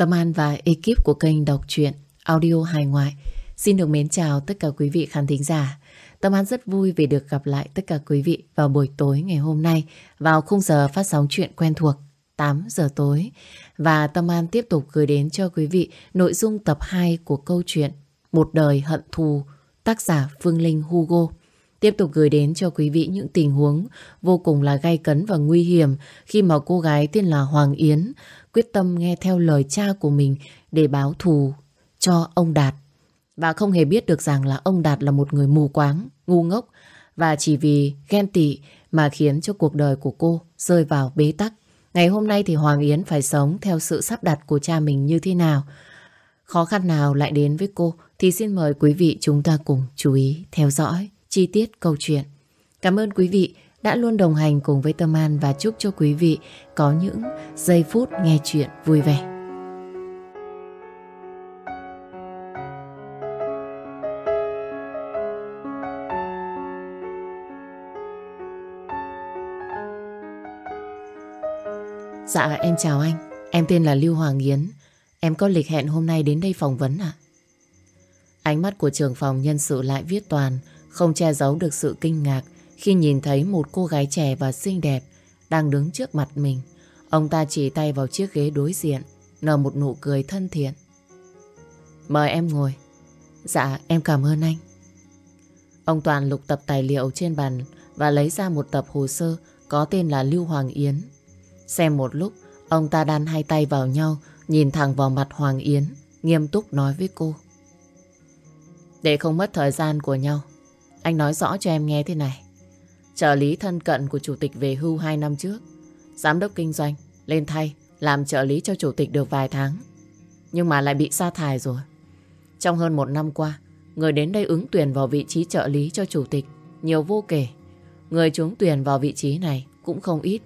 Tâm An và ekip của kênh đọc truyện audio hài ngoại xin được mến chào tất cả quý vị khán thính giả. Tâm An rất vui vì được gặp lại tất cả quý vị vào buổi tối ngày hôm nay, vào khung giờ phát sóng chuyện quen thuộc 8 giờ tối. Và Tâm An tiếp tục gửi đến cho quý vị nội dung tập 2 của câu chuyện Một đời hận thù, tác giả Phương Linh Hugo. Tiếp tục gửi đến cho quý vị những tình huống vô cùng là gay cấn và nguy hiểm khi mà cô gái tên là Hoàng Yến quyết tâm nghe theo lời cha của mình để báo thù cho ông Đạt. Và không hề biết được rằng là ông Đạt là một người mù quáng, ngu ngốc và chỉ vì ghen tị mà khiến cho cuộc đời của cô rơi vào bế tắc. Ngày hôm nay thì Hoàng Yến phải sống theo sự sắp đặt của cha mình như thế nào? Khó khăn nào lại đến với cô thì xin mời quý vị chúng ta cùng chú ý theo dõi chi tiết câu chuyện. Cảm ơn quý vị đã luôn đồng hành cùng với Tâm An và chúc cho quý vị có những giây phút nghe chuyện vui vẻ. Dạ em chào anh, em tên là Lưu Hoàng Yến. Em có lịch hẹn hôm nay đến đây phỏng vấn ạ. Ánh mắt của trưởng phòng nhân sự lại viết toàn, không che giấu được sự kinh ngạc khi nhìn thấy một cô gái trẻ và xinh đẹp đang đứng trước mặt mình. Ông ta chỉ tay vào chiếc ghế đối diện, nở một nụ cười thân thiện. Mời em ngồi. Dạ, em cảm ơn anh. Ông Toàn lục tập tài liệu trên bàn và lấy ra một tập hồ sơ có tên là Lưu Hoàng Yến. Xem một lúc, ông ta đan hai tay vào nhau, nhìn thẳng vào mặt Hoàng Yến, nghiêm túc nói với cô. Để không mất thời gian của nhau, anh nói rõ cho em nghe thế này. Trợ lý thân cận của chủ tịch về hưu 2 năm trước. Giám đốc kinh doanh, lên thay, làm trợ lý cho chủ tịch được vài tháng. Nhưng mà lại bị sa thải rồi. Trong hơn một năm qua, người đến đây ứng tuyển vào vị trí trợ lý cho chủ tịch, nhiều vô kể. Người trúng tuyển vào vị trí này cũng không ít.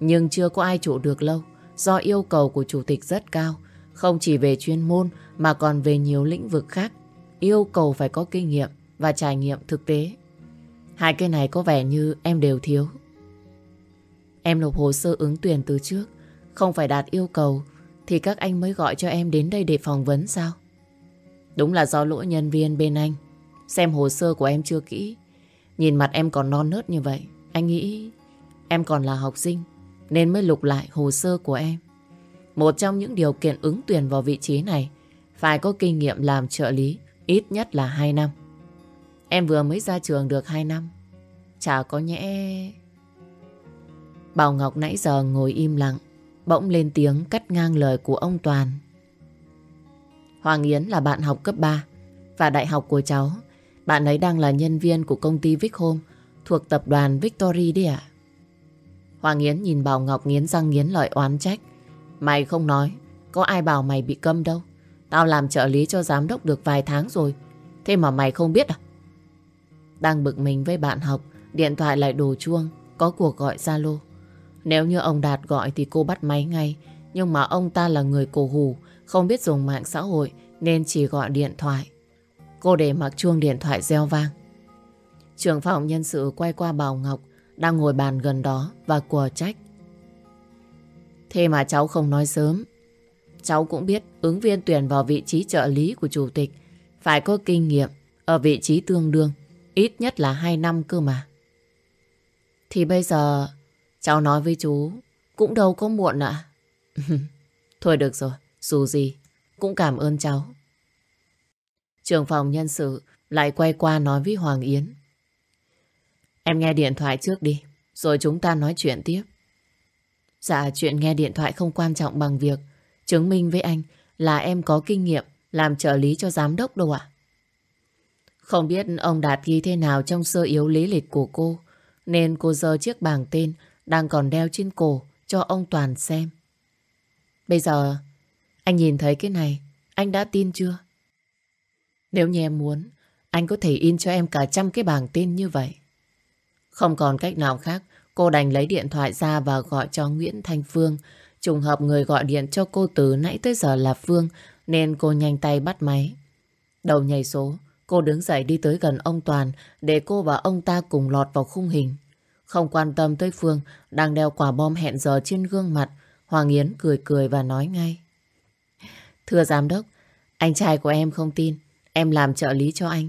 Nhưng chưa có ai trụ được lâu, do yêu cầu của chủ tịch rất cao. Không chỉ về chuyên môn mà còn về nhiều lĩnh vực khác. Yêu cầu phải có kinh nghiệm và trải nghiệm thực tế. Hai cái này có vẻ như em đều thiếu. Em nộp hồ sơ ứng tuyển từ trước, không phải đạt yêu cầu thì các anh mới gọi cho em đến đây để phỏng vấn sao? Đúng là do lỗi nhân viên bên anh. Xem hồ sơ của em chưa kỹ. Nhìn mặt em còn non nớt như vậy. Anh nghĩ em còn là học sinh nên mới lục lại hồ sơ của em. Một trong những điều kiện ứng tuyển vào vị trí này phải có kinh nghiệm làm trợ lý ít nhất là 2 năm. Em vừa mới ra trường được 2 năm. Chả có nhẽ... Bảo Ngọc nãy giờ ngồi im lặng, bỗng lên tiếng cắt ngang lời của ông Toàn. Hoàng Yến là bạn học cấp 3 và đại học của cháu. Bạn ấy đang là nhân viên của công ty Vic Home thuộc tập đoàn Victory đấy ạ. Hoàng Yến nhìn Bảo Ngọc nghiến răng nghiến lợi oán trách. Mày không nói, có ai bảo mày bị câm đâu. Tao làm trợ lý cho giám đốc được vài tháng rồi. Thế mà mày không biết à? Đang bực mình với bạn học, điện thoại lại đổ chuông, có cuộc gọi Zalo. Nếu như ông Đạt gọi thì cô bắt máy ngay, nhưng mà ông ta là người cổ hù, không biết dùng mạng xã hội nên chỉ gọi điện thoại. Cô để mặc chuông điện thoại reo vang. Trưởng phòng nhân sự quay qua Bảo Ngọc đang ngồi bàn gần đó và quờ trách. Thế mà cháu không nói sớm. Cháu cũng biết ứng viên tuyển vào vị trí trợ lý của chủ tịch phải có kinh nghiệm ở vị trí tương đương Ít nhất là 2 năm cơ mà. Thì bây giờ cháu nói với chú cũng đâu có muộn ạ. Thôi được rồi, dù gì cũng cảm ơn cháu. Trường phòng nhân sự lại quay qua nói với Hoàng Yến. Em nghe điện thoại trước đi, rồi chúng ta nói chuyện tiếp. Dạ, chuyện nghe điện thoại không quan trọng bằng việc chứng minh với anh là em có kinh nghiệm làm trợ lý cho giám đốc đâu ạ. Không biết ông Đạt ghi thế nào trong sơ yếu lý lịch của cô, nên cô giơ chiếc bảng tên đang còn đeo trên cổ cho ông Toàn xem. Bây giờ, anh nhìn thấy cái này, anh đã tin chưa? Nếu như em muốn, anh có thể in cho em cả trăm cái bảng tên như vậy. Không còn cách nào khác, cô đành lấy điện thoại ra và gọi cho Nguyễn Thanh Phương. Trùng hợp người gọi điện cho cô từ nãy tới giờ là Phương, nên cô nhanh tay bắt máy. Đầu nhảy số, Cô đứng dậy đi tới gần ông Toàn để cô và ông ta cùng lọt vào khung hình. Không quan tâm tới Phương đang đeo quả bom hẹn giờ trên gương mặt, Hoàng Yến cười cười và nói ngay. Thưa giám đốc, anh trai của em không tin. Em làm trợ lý cho anh.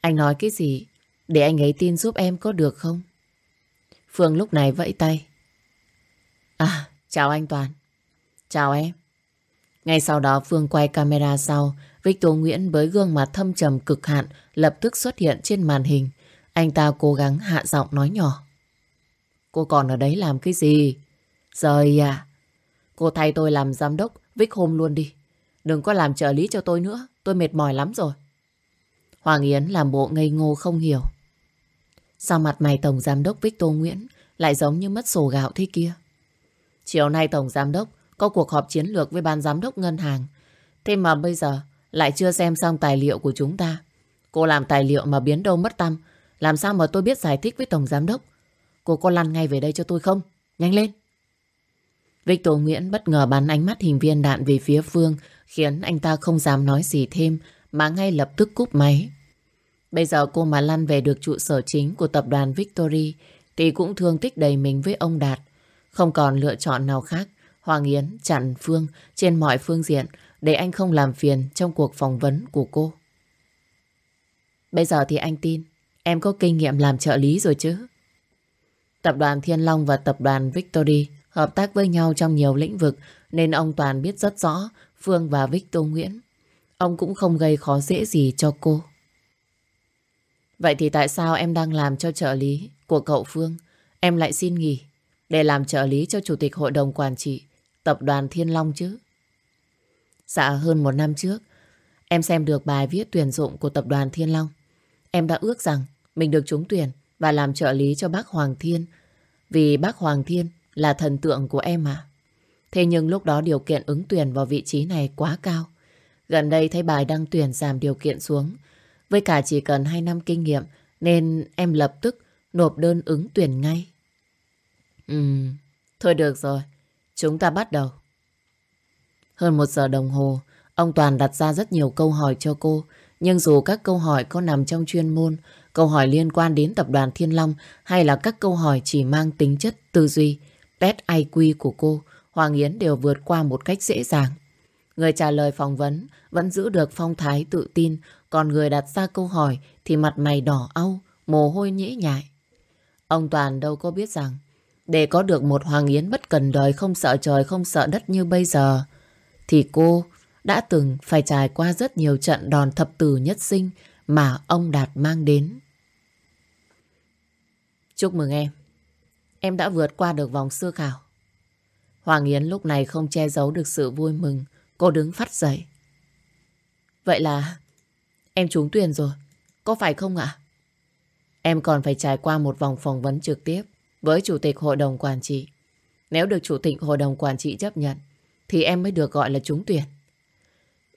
Anh nói cái gì? Để anh ấy tin giúp em có được không? Phương lúc này vẫy tay. À, chào anh Toàn. Chào em. Ngay sau đó Phương quay camera sau, Victor Nguyễn với gương mặt thâm trầm cực hạn lập tức xuất hiện trên màn hình. Anh ta cố gắng hạ giọng nói nhỏ. Cô còn ở đấy làm cái gì? Rời à? Cô thay tôi làm giám đốc Vic Home luôn đi. Đừng có làm trợ lý cho tôi nữa. Tôi mệt mỏi lắm rồi. Hoàng Yến làm bộ ngây ngô không hiểu. Sao mặt mày Tổng Giám đốc Victor Nguyễn lại giống như mất sổ gạo thế kia? Chiều nay Tổng Giám đốc có cuộc họp chiến lược với ban giám đốc ngân hàng. Thế mà bây giờ lại chưa xem xong tài liệu của chúng ta. Cô làm tài liệu mà biến đâu mất tâm. Làm sao mà tôi biết giải thích với Tổng Giám đốc? Cô có lăn ngay về đây cho tôi không? Nhanh lên! Victor Nguyễn bất ngờ bắn ánh mắt hình viên đạn về phía Phương khiến anh ta không dám nói gì thêm mà ngay lập tức cúp máy. Bây giờ cô mà lăn về được trụ sở chính của tập đoàn Victory thì cũng thương tích đầy mình với ông Đạt. Không còn lựa chọn nào khác, Hoàng Yến chặn Phương trên mọi phương diện để anh không làm phiền trong cuộc phỏng vấn của cô. Bây giờ thì anh tin em có kinh nghiệm làm trợ lý rồi chứ. Tập đoàn Thiên Long và tập đoàn Victory hợp tác với nhau trong nhiều lĩnh vực nên ông Toàn biết rất rõ Phương và Victor Nguyễn. Ông cũng không gây khó dễ gì cho cô. Vậy thì tại sao em đang làm cho trợ lý của cậu Phương, em lại xin nghỉ để làm trợ lý cho Chủ tịch Hội đồng Quản trị Tập đoàn Thiên Long chứ? Dạ hơn một năm trước, em xem được bài viết tuyển dụng của Tập đoàn Thiên Long. Em đã ước rằng mình được trúng tuyển và làm trợ lý cho bác Hoàng Thiên vì bác Hoàng Thiên là thần tượng của em mà. Thế nhưng lúc đó điều kiện ứng tuyển vào vị trí này quá cao. Gần đây thấy bài đăng tuyển giảm điều kiện xuống. Với cả chỉ cần 2 năm kinh nghiệm nên em lập tức nộp đơn ứng tuyển ngay. Ừm, thôi được rồi. Chúng ta bắt đầu. Hơn một giờ đồng hồ, ông Toàn đặt ra rất nhiều câu hỏi cho cô. Nhưng dù các câu hỏi có nằm trong chuyên môn, câu hỏi liên quan đến tập đoàn Thiên Long hay là các câu hỏi chỉ mang tính chất tư duy, test IQ của cô, Hoàng Yến đều vượt qua một cách dễ dàng. Người trả lời phỏng vấn vẫn giữ được phong thái tự tin, còn người đặt ra câu hỏi thì mặt mày đỏ au, mồ hôi nhễ nhại. Ông Toàn đâu có biết rằng, để có được một Hoàng Yến bất cần đời không sợ trời không sợ đất như bây giờ, thì cô đã từng phải trải qua rất nhiều trận đòn thập tử nhất sinh mà ông Đạt mang đến. Chúc mừng em. Em đã vượt qua được vòng sơ khảo. Hoàng Yến lúc này không che giấu được sự vui mừng. Cô đứng phát dậy. Vậy là em trúng tuyển rồi. Có phải không ạ? Em còn phải trải qua một vòng phỏng vấn trực tiếp với Chủ tịch Hội đồng Quản trị. Nếu được Chủ tịch Hội đồng Quản trị chấp nhận thì em mới được gọi là trúng tuyển.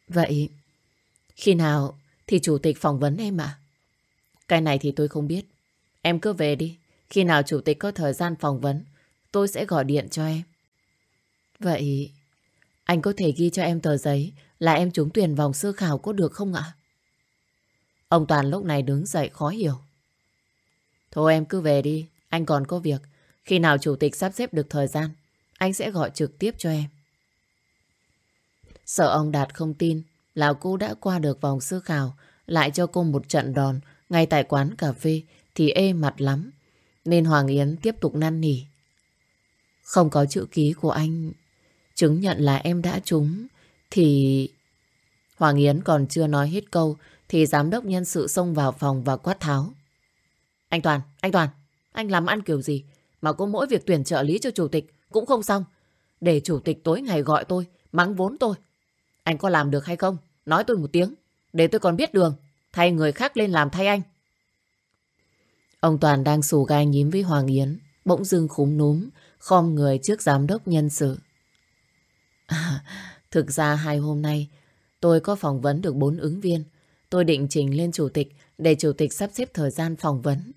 Vậy khi nào thì Chủ tịch phỏng vấn em ạ? Cái này thì tôi không biết. Em cứ về đi. Khi nào Chủ tịch có thời gian phỏng vấn tôi sẽ gọi điện cho em. Vậy anh có thể ghi cho em tờ giấy là em trúng tuyển vòng sơ khảo có được không ạ? Ông Toàn lúc này đứng dậy khó hiểu. Thôi em cứ về đi, anh còn có việc. Khi nào chủ tịch sắp xếp được thời gian, anh sẽ gọi trực tiếp cho em. Sợ ông Đạt không tin Lão Cũ đã qua được vòng sơ khảo, lại cho cô một trận đòn ngay tại quán cà phê thì ê mặt lắm. Nên Hoàng Yến tiếp tục năn nỉ. Không có chữ ký của anh chứng nhận là em đã trúng, thì... Hoàng Yến còn chưa nói hết câu, thì giám đốc nhân sự xông vào phòng và quát tháo. Anh Toàn, anh Toàn, anh làm ăn kiểu gì mà có mỗi việc tuyển trợ lý cho chủ tịch cũng không xong. Để chủ tịch tối ngày gọi tôi, mắng vốn tôi. Anh có làm được hay không? Nói tôi một tiếng, để tôi còn biết đường, thay người khác lên làm thay anh. Ông Toàn đang sù gai nhím với Hoàng Yến, bỗng dưng khúm núm, khom người trước giám đốc nhân sự. À, thực ra hai hôm nay tôi có phỏng vấn được bốn ứng viên. Tôi định trình lên chủ tịch để chủ tịch sắp xếp thời gian phỏng vấn.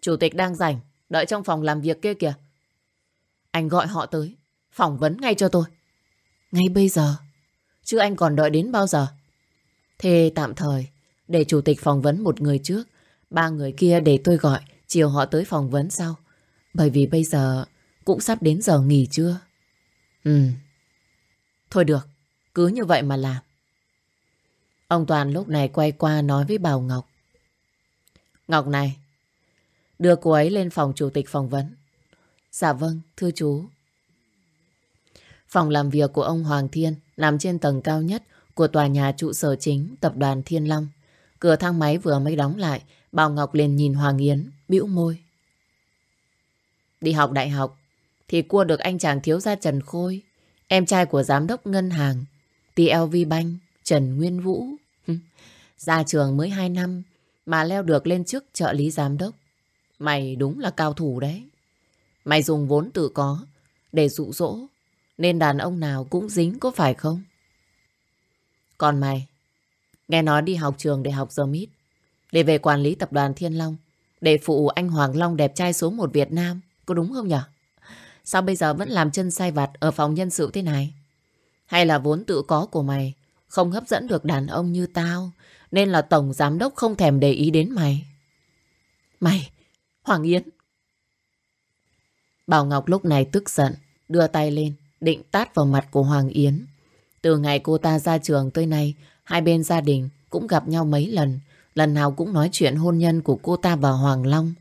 Chủ tịch đang rảnh, đợi trong phòng làm việc kia kìa. Anh gọi họ tới, phỏng vấn ngay cho tôi. Ngay bây giờ? Chứ anh còn đợi đến bao giờ? Thế tạm thời, để chủ tịch phỏng vấn một người trước, ba người kia để tôi gọi, chiều họ tới phỏng vấn sau. Bởi vì bây giờ cũng sắp đến giờ nghỉ trưa. Ừ, Thôi được, Cứ như vậy mà làm. Ông Toàn lúc này quay qua nói với Bảo Ngọc. Ngọc này, đưa cô ấy lên phòng chủ tịch phỏng vấn. Dạ vâng, thưa chú. Phòng làm việc của ông Hoàng Thiên nằm trên tầng cao nhất của tòa nhà trụ sở chính tập đoàn Thiên Long. Cửa thang máy vừa mới đóng lại, Bảo Ngọc liền nhìn Hoàng Yến, bĩu môi. Đi học đại học, thì cua được anh chàng thiếu gia Trần Khôi, em trai của giám đốc ngân hàng, TLV Bank, Trần Nguyên Vũ. Ra trường mới 2 năm mà leo được lên chức trợ lý giám đốc. Mày đúng là cao thủ đấy. Mày dùng vốn tự có để dụ dỗ, nên đàn ông nào cũng dính có phải không? Còn mày, nghe nói đi học trường để học giờ mít, để về quản lý tập đoàn Thiên Long, để phụ anh Hoàng Long đẹp trai số 1 Việt Nam, có đúng không nhở? Sao bây giờ vẫn làm chân sai vặt ở phòng nhân sự thế này? Hay là vốn tự có của mày không hấp dẫn được đàn ông như tao, nên là tổng giám đốc không thèm để ý đến mày? Mày, Hoàng Yến. Bảo Ngọc lúc này tức giận, đưa tay lên, định tát vào mặt của Hoàng Yến. Từ ngày cô ta ra trường tới nay, hai bên gia đình cũng gặp nhau mấy lần. Lần nào cũng nói chuyện hôn nhân của cô ta và Hoàng Long.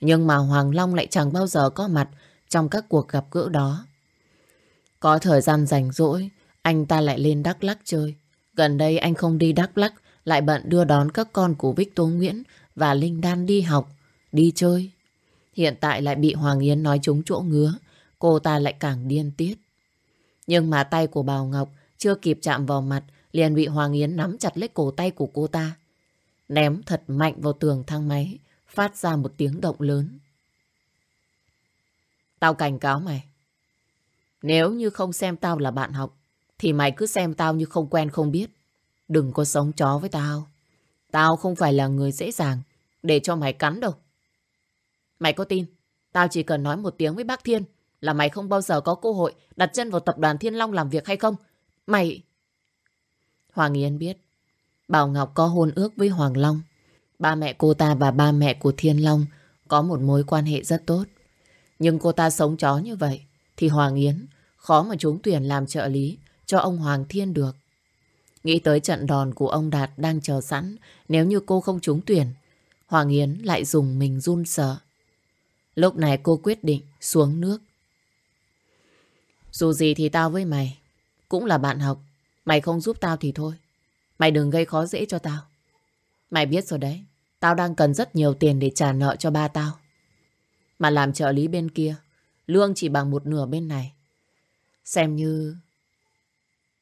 Nhưng mà Hoàng Long lại chẳng bao giờ có mặt trong các cuộc gặp gỡ đó. Có thời gian rảnh rỗi, anh ta lại lên Đắk Lắc chơi. Gần đây anh không đi Đắk Lắc, lại bận đưa đón các con của Victor Nguyễn và Linh Đan đi học, đi chơi. Hiện tại lại bị Hoàng Yến nói trúng chỗ ngứa, cô ta lại càng điên tiết. Nhưng mà tay của Bào Ngọc chưa kịp chạm vào mặt, liền bị Hoàng Yến nắm chặt lấy cổ tay của cô ta. Ném thật mạnh vào tường thang máy, phát ra một tiếng động lớn. Tao cảnh cáo mày. Nếu như không xem tao là bạn học, thì mày cứ xem tao như không quen không biết. Đừng có sống chó với tao. Tao không phải là người dễ dàng để cho mày cắn đâu. Mày có tin, tao chỉ cần nói một tiếng với bác Thiên là mày không bao giờ có cơ hội đặt chân vào tập đoàn Thiên Long làm việc hay không? Mày... Hoàng Yến biết, Bảo Ngọc có hôn ước với Hoàng Long. Ba mẹ cô ta và ba mẹ của Thiên Long có một mối quan hệ rất tốt. Nhưng cô ta sống chó như vậy thì Hoàng Yến khó mà trúng tuyển làm trợ lý cho ông Hoàng Thiên được. Nghĩ tới trận đòn của ông Đạt đang chờ sẵn nếu như cô không trúng tuyển, Hoàng Yến lại dùng mình run sợ. Lúc này cô quyết định xuống nước. Dù gì thì tao với mày cũng là bạn học. Mày không giúp tao thì thôi. Mày đừng gây khó dễ cho tao. Mày biết rồi đấy, tao đang cần rất nhiều tiền để trả nợ cho ba tao. Mà làm trợ lý bên kia, lương chỉ bằng một nửa bên này. Xem như...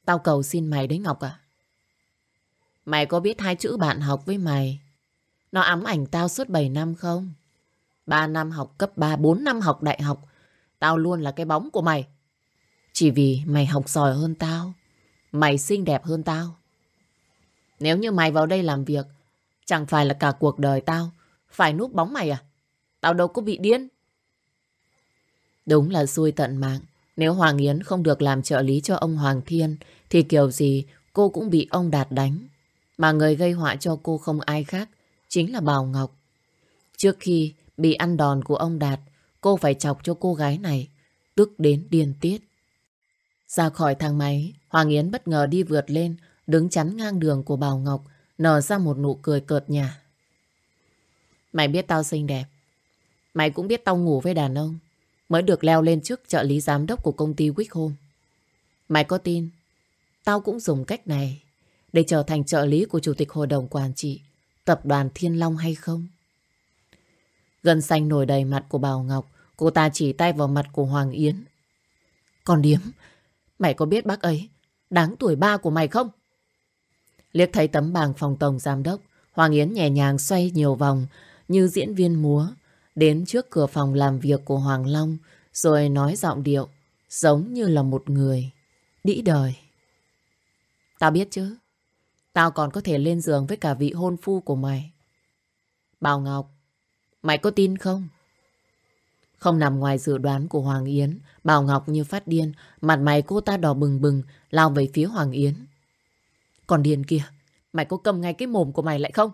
Tao cầu xin mày đấy Ngọc ạ. Mày có biết hai chữ bạn học với mày Nó ám ảnh tao suốt 7 năm không? 3 năm học cấp 3, 4 năm học đại học Tao luôn là cái bóng của mày chỉ vì mày học giỏi hơn tao, Mày xinh đẹp hơn tao. Nếu như mày vào đây làm việc, Chẳng phải là cả cuộc đời tao Phải núp bóng mày à? Tao đâu có bị điên. Đúng là xui tận mạng. Nếu Hoàng Yến không được làm trợ lý cho ông Hoàng Thiên, Thì kiểu gì cô cũng bị ông Đạt đánh. Mà người gây họa cho cô không ai khác, Chính là Bảo Ngọc. Trước khi bị ăn đòn của ông Đạt, Cô phải chọc cho cô gái này, Tức đến điên tiết. Ra khỏi thang máy, Hoàng Yến bất ngờ đi vượt lên, Đứng chắn ngang đường của Bảo Ngọc, Nở ra một nụ cười cợt nhả. Mày biết tao xinh đẹp. Mày cũng biết tao ngủ với đàn ông, Mới được leo lên trước trợ lý giám đốc của công ty Wick Home. Mày có tin, Tao cũng dùng cách này Để trở thành trợ lý của chủ tịch hội đồng quản trị, Tập đoàn Thiên Long hay không? Gần xanh nổi đầy mặt của Bảo Ngọc, Cô ta chỉ tay vào mặt của Hoàng Yến. Còn điếm Mày có biết bác ấy Đáng tuổi ba của mày không? Liếc thấy tấm bảng phòng tổng giám đốc, Hoàng Yến nhẹ nhàng xoay nhiều vòng Như diễn viên múa, Đến trước cửa phòng làm việc của Hoàng Long, Rồi nói giọng điệu Giống như là một người Đĩ đời. Tao biết chứ, Tao còn có thể lên giường với cả vị hôn phu của mày. Bảo Ngọc, Mày có tin không? Không nằm ngoài dự đoán của Hoàng Yến, Bảo Ngọc như phát điên, Mặt mày cô ta đỏ bừng bừng, Lao về phía Hoàng Yến Còn điên kia Mày có cầm ngay cái mồm của mày lại không?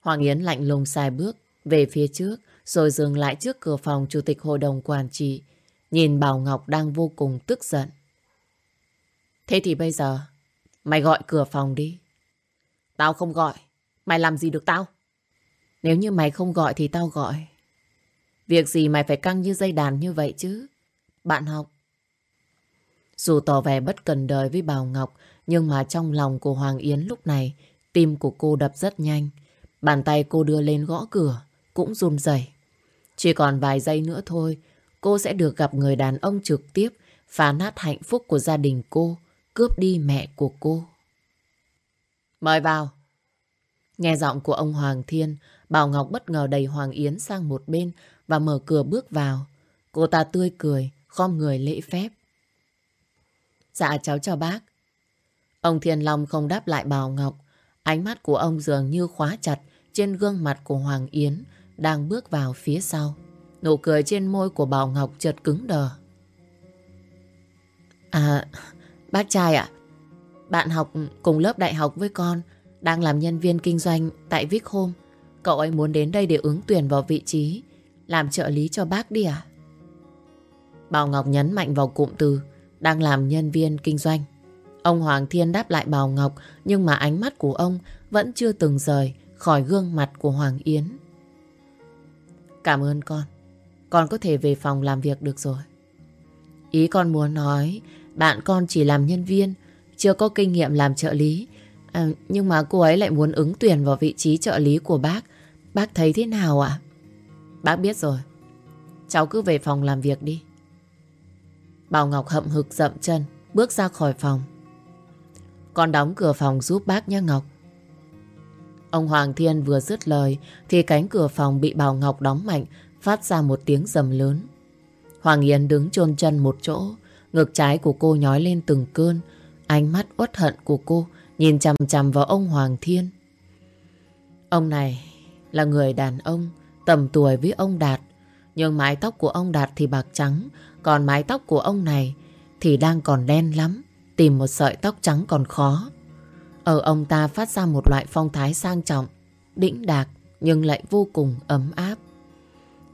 Hoàng Yến lạnh lùng xài bước về phía trước, rồi dừng lại trước cửa phòng chủ tịch hội đồng quản trị nhìn Bảo Ngọc đang vô cùng tức giận. Thế thì bây giờ, mày gọi cửa phòng đi. Tao không gọi. Mày làm gì được tao? Nếu như mày không gọi thì tao gọi. Việc gì mày phải căng như dây đàn như vậy chứ? Bạn học. Dù tỏ vẻ bất cần đời với Bảo Ngọc, nhưng mà trong lòng của Hoàng Yến lúc này, tim của cô đập rất nhanh. Bàn tay cô đưa lên gõ cửa, cũng run rẩy. Chỉ còn vài giây nữa thôi, cô sẽ được gặp người đàn ông trực tiếp phá nát hạnh phúc của gia đình cô, cướp đi mẹ của cô. Mời vào. Nghe giọng của ông Hoàng Thiên, Bảo Ngọc bất ngờ đẩy Hoàng Yến sang một bên và mở cửa bước vào. Cô ta tươi cười, khom người lễ phép. Dạ cháu chào bác. Ông Thiên Long không đáp lại Bảo Ngọc. Ánh mắt của ông dường như khóa chặt trên gương mặt của Hoàng Yến đang bước vào phía sau. Nụ cười trên môi của Bảo Ngọc chợt cứng đờ. À, bác trai ạ, bạn học cùng lớp đại học với con, đang làm nhân viên kinh doanh tại Vic Home. Cậu ấy muốn đến đây để ứng tuyển vào vị trí, làm trợ lý cho bác đi à? Bảo Ngọc nhấn mạnh vào cụm từ, đang làm nhân viên kinh doanh. Ông Hoàng Thiên đáp lại Bảo Ngọc, nhưng mà ánh mắt của ông vẫn chưa từng rời khỏi gương mặt của Hoàng Yến. Cảm ơn con, con có thể về phòng làm việc được rồi. Ý con muốn nói, bạn con chỉ làm nhân viên, chưa có kinh nghiệm làm trợ lý. À, nhưng mà cô ấy lại muốn ứng tuyển vào vị trí trợ lý của bác. Bác thấy thế nào ạ? Bác biết rồi. Cháu cứ về phòng làm việc đi. Bảo Ngọc hậm hực dậm chân, bước ra khỏi phòng. Con đóng cửa phòng giúp bác nhé Ngọc. Ông Hoàng Thiên vừa dứt lời thì cánh cửa phòng bị Bảo Ngọc đóng mạnh, phát ra một tiếng rầm lớn. Hoàng Yến đứng chôn chân một chỗ, ngực trái của cô nhói lên từng cơn, ánh mắt uất hận của cô nhìn chằm chằm vào ông Hoàng Thiên. Ông này là người đàn ông tầm tuổi với ông Đạt, nhưng mái tóc của ông Đạt thì bạc trắng, còn mái tóc của ông này thì đang còn đen lắm, tìm một sợi tóc trắng còn khó. Ở ông ta phát ra một loại phong thái sang trọng, đĩnh đạc nhưng lại vô cùng ấm áp.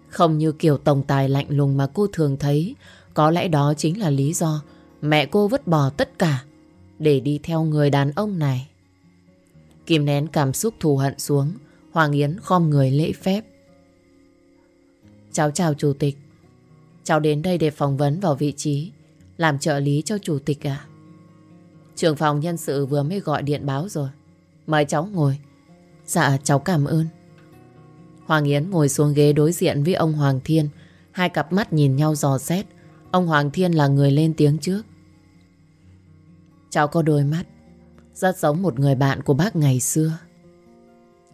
Không như kiểu tổng tài lạnh lùng mà cô thường thấy, có lẽ đó chính là lý do mẹ cô vứt bỏ tất cả để đi theo người đàn ông này. Kìm nén cảm xúc thù hận xuống, Hoàng Yến khom người lễ phép. Cháu chào chủ tịch. Cháu đến đây để phỏng vấn vào vị trí làm trợ lý cho chủ tịch à? Trưởng phòng nhân sự vừa mới gọi điện báo rồi. Mời cháu ngồi. Dạ cháu cảm ơn. Hoàng Yến ngồi xuống ghế đối diện với ông Hoàng Thiên. Hai cặp mắt nhìn nhau dò xét. Ông Hoàng Thiên là người lên tiếng trước. Cháu có đôi mắt, rất giống một người bạn của bác ngày xưa.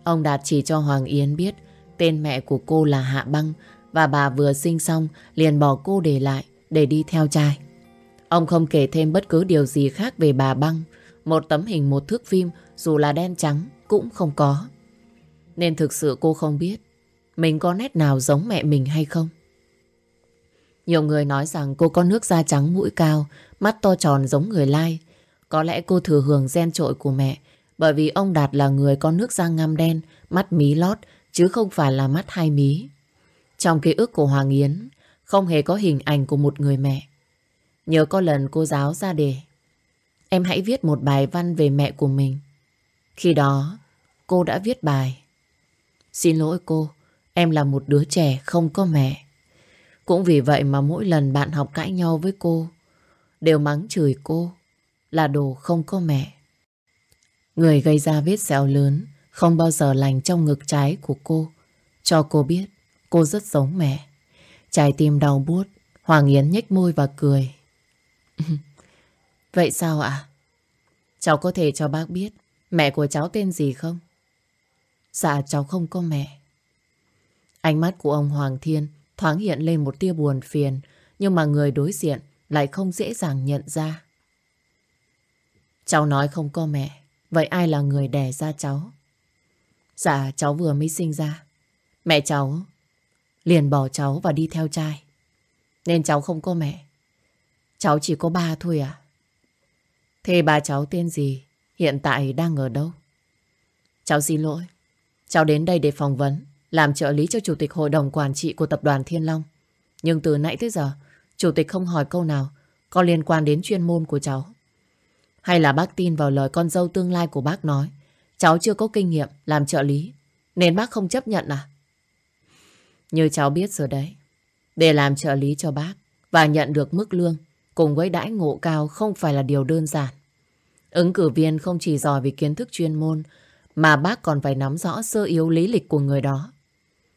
Ông Đạt chỉ cho Hoàng Yến biết tên mẹ của cô là Hạ Băng và bà vừa sinh xong liền bỏ cô để lại để đi theo trai. Ông không kể thêm bất cứ điều gì khác về bà Băng. Một tấm hình một thước phim dù là đen trắng cũng không có. Nên thực sự cô không biết mình có nét nào giống mẹ mình hay không. Nhiều người nói rằng cô có nước da trắng mũi cao, mắt to tròn giống người lai. Có lẽ cô thừa hưởng gen trội của mẹ, bởi vì ông Đạt là người có nước da ngăm đen, mắt mí lót, chứ không phải là mắt hai mí. Trong ký ức của Hoàng Yến, không hề có hình ảnh của một người mẹ. Nhớ có lần cô giáo ra đề, em hãy viết một bài văn về mẹ của mình. Khi đó, cô đã viết bài. Xin lỗi cô, em là một đứa trẻ không có mẹ. Cũng vì vậy mà mỗi lần bạn học cãi nhau với cô, đều mắng chửi cô là đồ không có mẹ. Người gây ra vết sẹo lớn không bao giờ lành trong ngực trái của cô. Cho cô biết cô rất giống mẹ. Trái tim đau buốt, Hoàng Yến nhếch môi và cười. Vậy sao ạ? Cháu có thể cho bác biết mẹ của cháu tên gì không? Dạ cháu không có mẹ. Ánh mắt của ông Hoàng Thiên thoáng hiện lên một tia buồn phiền, nhưng mà người đối diện lại không dễ dàng nhận ra. Cháu nói không có mẹ, vậy ai là người đẻ ra cháu? Dạ, cháu vừa mới sinh ra. Mẹ cháu liền bỏ cháu và đi theo trai. Nên cháu không có mẹ. Cháu chỉ có ba thôi à? Thế ba cháu tên gì? Hiện tại đang ở đâu? Cháu xin lỗi. Cháu đến đây để phỏng vấn, làm trợ lý cho chủ tịch hội đồng quản trị của tập đoàn Thiên Long. Nhưng từ nãy tới giờ, chủ tịch không hỏi câu nào có liên quan đến chuyên môn của cháu. Hay là bác tin vào lời con dâu tương lai của bác nói Cháu chưa có kinh nghiệm làm trợ lý Nên bác không chấp nhận à như cháu biết rồi đấy Để làm trợ lý cho bác Và nhận được mức lương Cùng với đãi ngộ cao không phải là điều đơn giản Ứng cử viên không chỉ giỏi về kiến thức chuyên môn, Mà bác còn phải nắm rõ sơ yếu lý lịch của người đó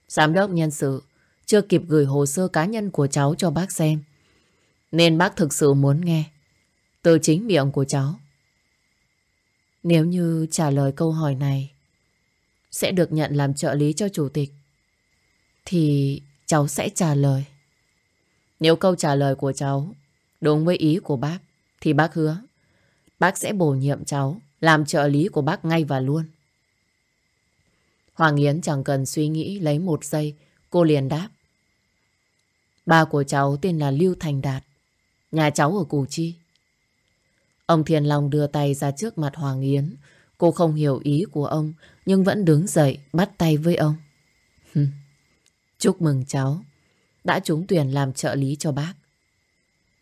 Giám đốc nhân sự chưa kịp gửi hồ sơ cá nhân của cháu cho bác xem. Nên bác thực sự muốn nghe từ chính miệng của cháu. Nếu như trả lời câu hỏi này, sẽ được nhận làm trợ lý cho chủ tịch thì cháu sẽ trả lời. Nếu câu trả lời của cháu đúng với ý của bác thì bác hứa bác sẽ bổ nhiệm cháu làm trợ lý của bác ngay và luôn. Hoàng Yến chẳng cần suy nghĩ lấy một giây cô liền đáp. Ba của cháu tên là Lưu Thành Đạt, nhà cháu ở Củ Chi. Ông Thiên Long đưa tay ra trước mặt Hoàng Yến. Cô không hiểu ý của ông, nhưng vẫn đứng dậy bắt tay với ông. Chúc mừng cháu, đã trúng tuyển làm trợ lý cho bác.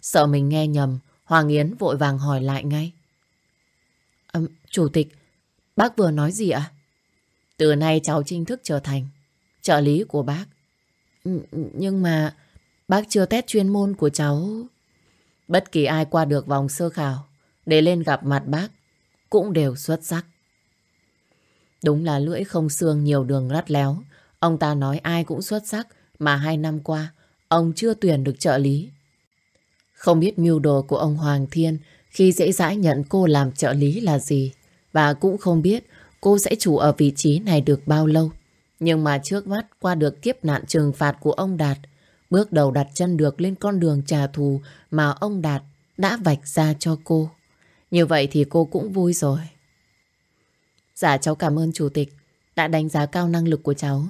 Sợ mình nghe nhầm, Hoàng Yến vội vàng hỏi lại ngay. À, chủ tịch, bác vừa nói gì ạ? Từ nay cháu chính thức trở thành trợ lý của bác. Nhưng mà Bác chưa test chuyên môn của cháu. Bất kỳ ai qua được vòng sơ khảo để lên gặp mặt bác cũng đều xuất sắc. Đúng là lưỡi không xương nhiều đường rắt léo. Ông ta nói ai cũng xuất sắc, mà hai năm qua, ông chưa tuyển được trợ lý. Không biết mưu đồ của ông Hoàng Thiên khi dễ dãi nhận cô làm trợ lý là gì, và cũng không biết cô sẽ chủ ở vị trí này được bao lâu. Nhưng mà trước mắt, qua được kiếp nạn trừng phạt của ông Đạt, Bước đầu đặt chân được lên con đường trả thù mà ông Đạt đã vạch ra cho cô. Như vậy thì cô cũng vui rồi. Dạ cháu cảm ơn chủ tịch đã đánh giá cao năng lực của cháu.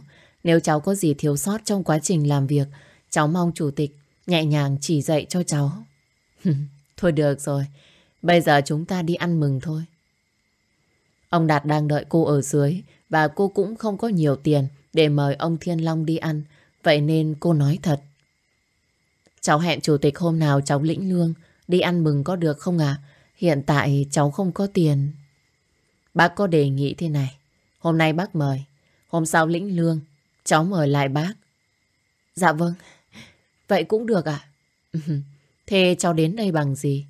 Nếu cháu có gì thiếu sót trong quá trình làm việc, cháu mong chủ tịch nhẹ nhàng chỉ dạy cho cháu. thôi được rồi, bây giờ chúng ta đi ăn mừng thôi. Ông Đạt đang đợi cô ở dưới và cô cũng không có nhiều tiền để mời ông Thiên Long đi ăn. Vậy nên cô nói thật. Cháu hẹn chủ tịch hôm nào cháu lĩnh lương đi ăn mừng có được không ạ? Hiện tại cháu không có tiền. Bác có đề nghị thế này. Hôm nay bác mời. Hôm sau lĩnh lương, cháu mời lại bác. Dạ vâng. Vậy cũng được ạ. Thế cháu đến đây bằng gì?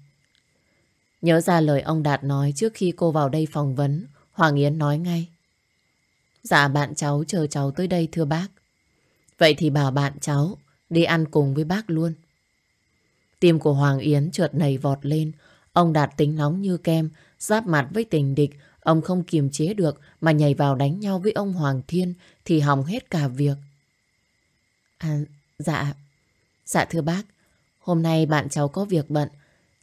Nhớ ra lời ông Đạt nói trước khi cô vào đây phỏng vấn, Hoàng Yến nói ngay. Dạ bạn cháu chờ cháu tới đây thưa bác. Vậy thì bảo bạn cháu đi ăn cùng với bác luôn. Tim của Hoàng Yến trượt nảy vọt lên. Ông Đạt tính nóng như kem, giáp mặt với tình địch. Ông không kiềm chế được mà nhảy vào đánh nhau với ông Hoàng Thiên thì hỏng hết cả việc. À, dạ, dạ thưa bác, hôm nay bạn cháu có việc bận.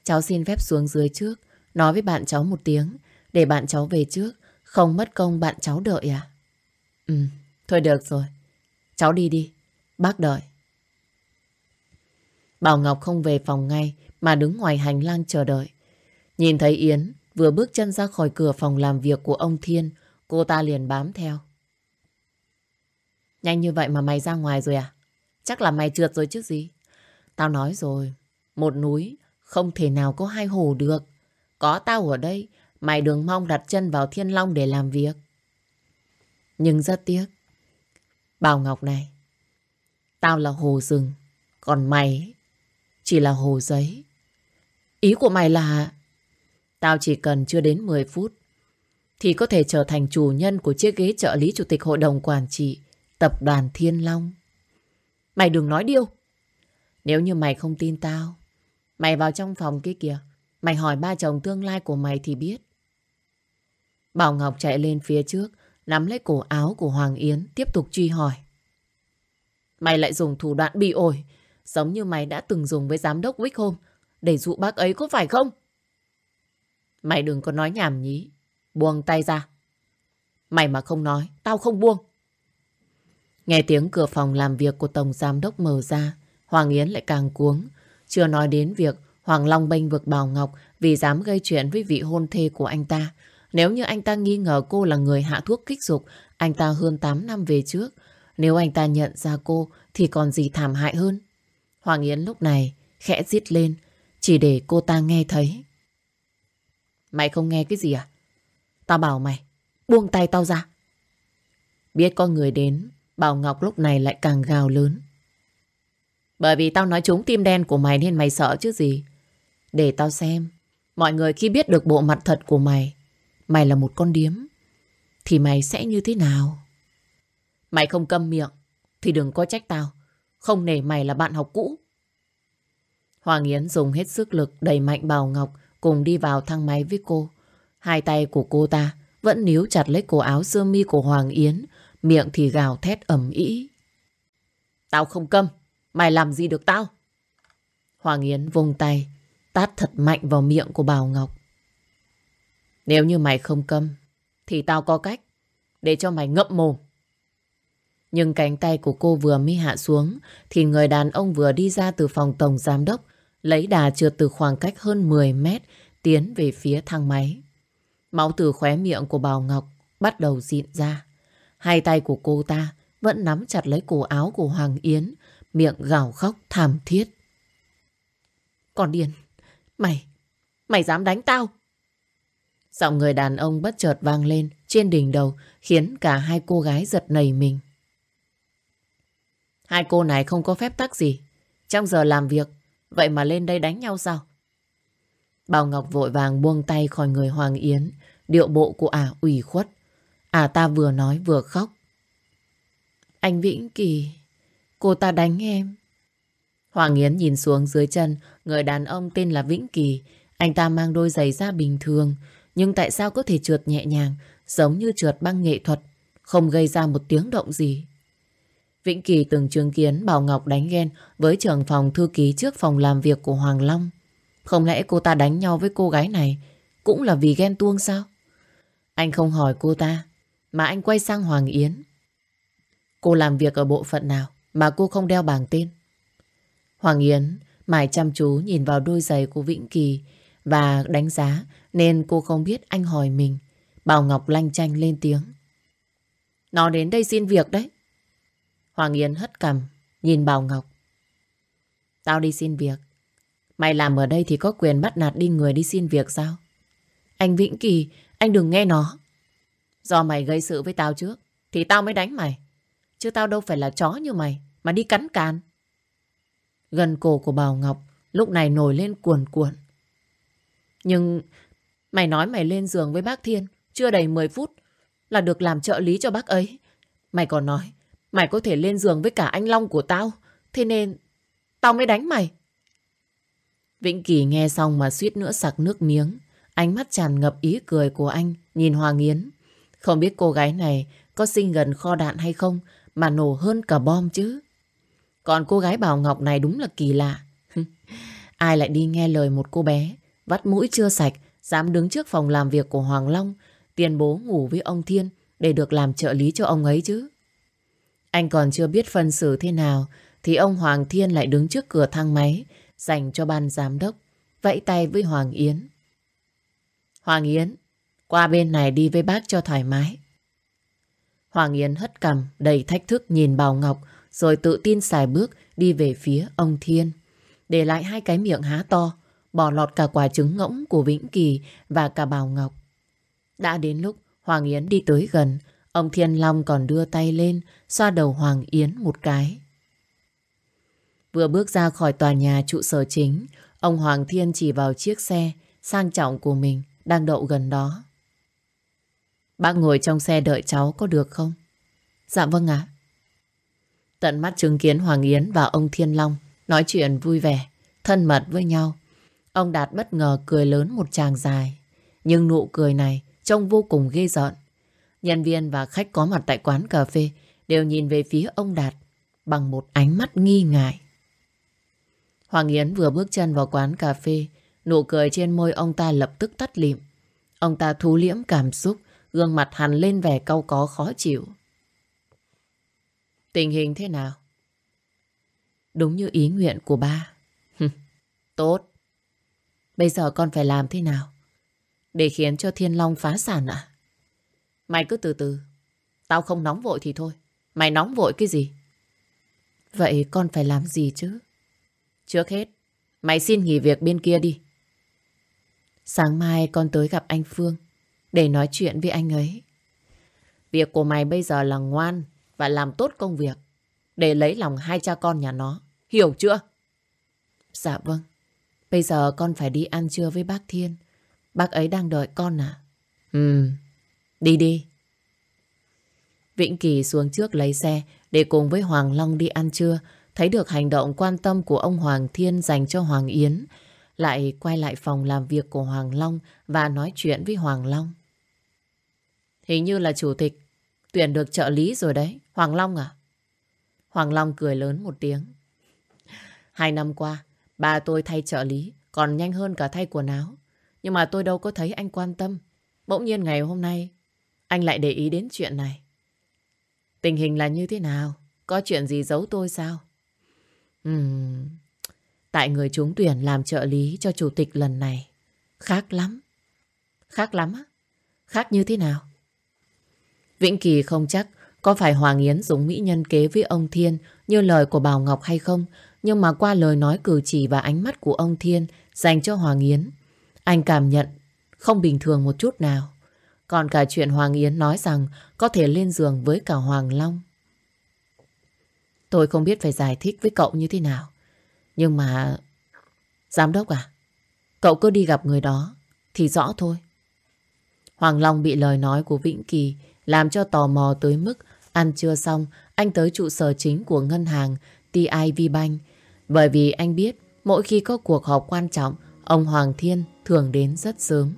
Cháu xin phép xuống dưới trước, nói với bạn cháu một tiếng, để bạn cháu về trước, không mất công bạn cháu đợi à? Ừ, thôi được rồi. Cháu đi đi, bác đợi. Bảo Ngọc không về phòng ngay mà đứng ngoài hành lang chờ đợi. Nhìn thấy Yến vừa bước chân ra khỏi cửa phòng làm việc của ông Thiên, cô ta liền bám theo. Nhanh như vậy mà mày ra ngoài rồi à? Chắc là mày trượt rồi chứ gì? Tao nói rồi, một núi không thể nào có hai hồ được. Có tao ở đây, mày đừng mong đặt chân vào Thiên Long để làm việc. Nhưng rất tiếc, Bảo Ngọc này, tao là hồ rừng, còn mày chỉ là hồ giấy. Ý của mày là... Tao chỉ cần chưa đến 10 phút thì có thể trở thành chủ nhân của chiếc ghế trợ lý chủ tịch hội đồng quản trị tập đoàn Thiên Long. Mày đừng nói điêu. Nếu như mày không tin tao, mày vào trong phòng kia kìa, mày hỏi ba chồng tương lai của mày thì biết. Bảo Ngọc chạy lên phía trước, nắm lấy cổ áo của Hoàng Yến, tiếp tục truy hỏi. Mày lại dùng thủ đoạn bị ổi, giống như mày đã từng dùng với giám đốc Wick hôm, để dụ bác ấy có phải không? Mày đừng có nói nhảm nhí, buông tay ra. Mày mà không nói, tao không buông. Nghe tiếng cửa phòng làm việc của Tổng Giám đốc mở ra, Hoàng Yến lại càng cuống. Chưa nói đến việc Hoàng Long bênh vực Bảo Ngọc vì dám gây chuyện với vị hôn thê của anh ta. Nếu như anh ta nghi ngờ cô là người hạ thuốc kích dục, anh ta hơn 8 năm về trước. Nếu anh ta nhận ra cô thì còn gì thảm hại hơn. Hoàng Yến lúc này khẽ rít lên chỉ để cô ta nghe thấy. Mày không nghe cái gì à? Tao bảo mày, buông tay tao ra. Biết có người đến, Bảo Ngọc lúc này lại càng gào lớn. Bởi vì tao nói trúng tim đen của mày nên mày sợ chứ gì. Để tao xem, mọi người khi biết được bộ mặt thật của mày, mày là một con điếm, thì mày sẽ như thế nào? Mày không câm miệng, thì đừng có trách tao. Không nể mày là bạn học cũ. Hoàng Yến dùng hết sức lực đẩy mạnh Bảo Ngọc cùng đi vào thang máy với cô. Hai tay của cô ta vẫn níu chặt lấy cổ áo sơ mi của Hoàng Yến, miệng thì gào thét ầm ĩ. Tao không câm, mày làm gì được tao? Hoàng Yến vung tay, tát thật mạnh vào miệng của Bảo Ngọc. Nếu như mày không câm, thì tao có cách để cho mày ngậm mồm. Nhưng cánh tay của cô vừa mới hạ xuống thì người đàn ông vừa đi ra từ phòng tổng giám đốc lấy đà trượt từ khoảng cách hơn 10 mét tiến về phía thang máy. Máu từ khóe miệng của Bảo Ngọc bắt đầu dịn ra. Hai tay của cô ta vẫn nắm chặt lấy cổ áo của Hoàng Yến, miệng gào khóc thảm thiết. Còn điên, mày, mày dám đánh tao? Giọng người đàn ông bất chợt vang lên trên đỉnh đầu khiến cả hai cô gái giật nảy mình. Hai cô này không có phép tắc gì. Trong giờ làm việc, vậy mà lên đây đánh nhau sao? Bảo Ngọc vội vàng buông tay khỏi người Hoàng Yến, điệu bộ của ả ủy khuất à ta vừa nói vừa khóc. Anh Vĩnh Kỳ, cô ta đánh em. Hoàng Yến nhìn xuống dưới chân, người đàn ông tên là Vĩnh Kỳ. Anh ta mang đôi giày da bình thường, nhưng tại sao có thể trượt nhẹ nhàng, giống như trượt băng nghệ thuật, không gây ra một tiếng động gì. Vĩnh Kỳ từng chứng kiến Bảo Ngọc đánh ghen với trưởng phòng thư ký trước phòng làm việc của Hoàng Long. Không lẽ cô ta đánh nhau với cô gái này cũng là vì ghen tuông sao? Anh không hỏi cô ta, mà anh quay sang Hoàng Yến. Cô làm việc ở bộ phận nào mà cô không đeo bảng tên? Hoàng Yến mải chăm chú nhìn vào đôi giày của Vĩnh Kỳ và đánh giá nên cô không biết anh hỏi mình. Bảo Ngọc lanh chanh lên tiếng. Nó đến đây xin việc đấy. Hoàng Yến hất cằm, nhìn Bảo Ngọc. Tao đi xin việc. Mày làm ở đây thì có quyền bắt nạt đi người đi xin việc sao? Anh Vĩnh Kỳ, anh đừng nghe nó. Do mày gây sự với tao trước, thì tao mới đánh mày. Chứ tao đâu phải là chó như mày, mà đi cắn can. Gần cổ của Bảo Ngọc lúc này nổi lên cuồn cuộn. Nhưng mày nói mày lên giường với bác Thiên chưa đầy 10 phút là được làm trợ lý cho bác ấy. Mày còn nói Mày có thể lên giường với cả anh Long của tao. Thế nên tao mới đánh mày. Vĩnh Kỳ nghe xong mà suýt nữa sặc nước miếng. Ánh mắt tràn ngập ý cười của anh nhìn Hoàng Yến. Không biết cô gái này có sinh gần kho đạn hay không mà nổ hơn cả bom chứ. Còn cô gái Bảo Ngọc này đúng là kỳ lạ. Ai lại đi nghe lời một cô bé vắt mũi chưa sạch dám đứng trước phòng làm việc của Hoàng Long tiền bố ngủ với ông Thiên để được làm trợ lý cho ông ấy chứ. Anh còn chưa biết phân xử thế nào thì ông Hoàng Thiên lại đứng trước cửa thang máy dành cho ban giám đốc vẫy tay với Hoàng Yến. Hoàng Yến, qua bên này đi với bác cho thoải mái. Hoàng Yến hất cằm đầy thách thức nhìn Bảo Ngọc rồi tự tin xài bước đi về phía ông Thiên. Để lại hai cái miệng há to, bỏ lọt cả quả trứng ngỗng của Vĩnh Kỳ và cả Bảo Ngọc. Đã đến lúc Hoàng Yến đi tới gần, Ông Thiên Long còn đưa tay lên xoa đầu Hoàng Yến một cái. Vừa bước ra khỏi tòa nhà trụ sở chính, ông Hoàng Thiên chỉ vào chiếc xe sang trọng của mình đang đậu gần đó. Bác ngồi trong xe đợi cháu có được không? Dạ vâng ạ. Tận mắt chứng kiến Hoàng Yến và ông Thiên Long nói chuyện vui vẻ, thân mật với nhau. Ông Đạt bất ngờ cười lớn một tràng dài. Nhưng nụ cười này trông vô cùng ghê giận. Nhân viên và khách có mặt tại quán cà phê đều nhìn về phía ông Đạt bằng một ánh mắt nghi ngại. Hoàng Yến vừa bước chân vào quán cà phê, nụ cười trên môi ông ta lập tức tắt lịm. Ông ta thú liễm cảm xúc, gương mặt hằn lên vẻ cau có khó chịu. Tình hình thế nào? Đúng như ý nguyện của ba. Tốt. Bây giờ con phải làm thế nào? Để khiến cho Thiên Long phá sản à? Mày cứ từ từ. Tao không nóng vội thì thôi. Mày nóng vội cái gì? Vậy con phải làm gì chứ? Trước hết, mày xin nghỉ việc bên kia đi. Sáng mai con tới gặp anh Phương để nói chuyện với anh ấy. Việc của mày bây giờ là ngoan và làm tốt công việc để lấy lòng hai cha con nhà nó. Hiểu chưa? Dạ vâng. Bây giờ con phải đi ăn trưa với bác Thiên. Bác ấy đang đợi con à? Ừ, đi đi. Vĩnh Kỳ xuống trước lấy xe để cùng với Hoàng Long đi ăn trưa. Thấy được hành động quan tâm của ông Hoàng Thiên dành cho Hoàng Yến. Lại quay lại phòng làm việc của Hoàng Long và nói chuyện với Hoàng Long. Hình như là chủ tịch tuyển được trợ lý rồi đấy. Hoàng Long à? Hoàng Long cười lớn một tiếng. Hai năm qua, ba tôi thay trợ lý còn nhanh hơn cả thay quần áo. Nhưng mà tôi đâu có thấy anh quan tâm. Bỗng nhiên ngày hôm nay, anh lại để ý đến chuyện này. Tình hình là như thế nào? Có chuyện gì giấu tôi sao? Ừm, tại người trúng tuyển làm trợ lý cho chủ tịch lần này. Khác lắm. Khác lắm á? Khác như thế nào? Vĩnh Kỳ không chắc có phải Hoàng Yến dùng mỹ nhân kế với ông Thiên như lời của Bảo Ngọc hay không, nhưng mà qua lời nói cử chỉ và ánh mắt của ông Thiên dành cho Hoàng Yến, anh cảm nhận không bình thường một chút nào. Còn cả chuyện Hoàng Yến nói rằng có thể lên giường với cả Hoàng Long. Tôi không biết phải giải thích với cậu như thế nào. Nhưng mà... Giám đốc à? Cậu cứ đi gặp người đó thì rõ thôi. Hoàng Long bị lời nói của Vĩnh Kỳ làm cho tò mò tới mức, ăn trưa xong, anh tới trụ sở chính của ngân hàng TIV Bank bởi vì anh biết, mỗi khi có cuộc họp quan trọng, ông Hoàng Thiên thường đến rất sớm.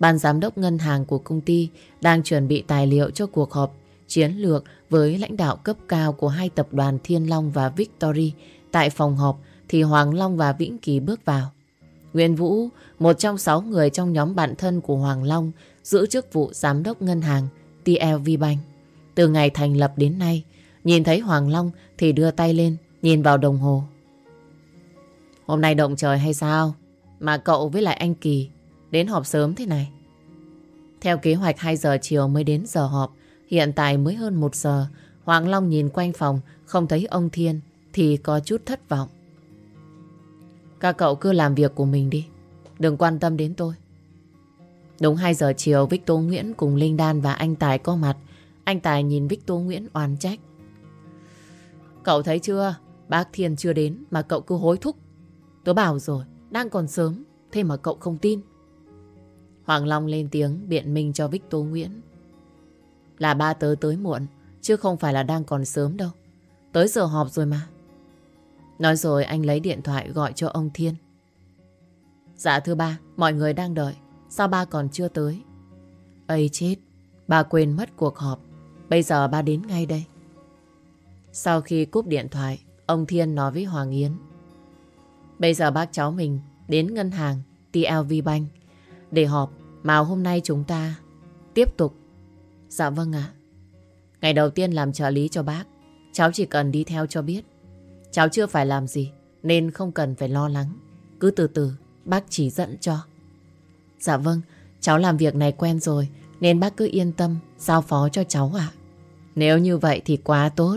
Ban giám đốc ngân hàng của công ty đang chuẩn bị tài liệu cho cuộc họp chiến lược với lãnh đạo cấp cao của hai tập đoàn Thiên Long và Victory. Tại phòng họp thì Hoàng Long và Vĩnh Kỳ bước vào. Nguyên Vũ, một trong sáu người trong nhóm bạn thân của Hoàng Long, giữ chức vụ giám đốc ngân hàng TLV Bank. Từ ngày thành lập đến nay, nhìn thấy Hoàng Long thì đưa tay lên, nhìn vào đồng hồ. Hôm nay động trời hay sao? Mà cậu với lại anh Kỳ đến họp sớm thế này. Theo kế hoạch 2 giờ chiều mới đến giờ họp, hiện tại mới hơn 1 giờ. Hoàng Long nhìn quanh phòng, không thấy ông Thiên thì có chút thất vọng. Các cậu cứ làm việc của mình đi, đừng quan tâm đến tôi. Đúng 2 giờ chiều, Victor Nguyễn cùng Linh Đan và anh Tài có mặt. Anh Tài nhìn Victor Nguyễn oan trách. Cậu thấy chưa, bác Thiên chưa đến mà cậu cứ hối thúc. Tớ bảo rồi, đang còn sớm, thế mà cậu không tin. Hoàng Long lên tiếng biện minh cho Victor Nguyễn. Là ba tớ tới muộn, chứ không phải là đang còn sớm đâu. Tới giờ họp rồi mà. Nói rồi anh lấy điện thoại gọi cho ông Thiên. Dạ thưa ba, mọi người đang đợi. Sao ba còn chưa tới? Ây chết, ba quên mất cuộc họp. Bây giờ ba đến ngay đây. Sau khi cúp điện thoại, ông Thiên nói với Hoàng Yến. Bây giờ bác cháu mình đến ngân hàng TLV Bank để họp mà hôm nay chúng ta tiếp tục. Dạ vâng ạ. Ngày đầu tiên làm trợ lý cho bác, cháu chỉ cần đi theo cho biết. Cháu chưa phải làm gì nên không cần phải lo lắng. Cứ từ từ, bác chỉ dẫn cho. Dạ vâng, cháu làm việc này quen rồi nên bác cứ yên tâm giao phó cho cháu ạ. Nếu như vậy thì quá tốt.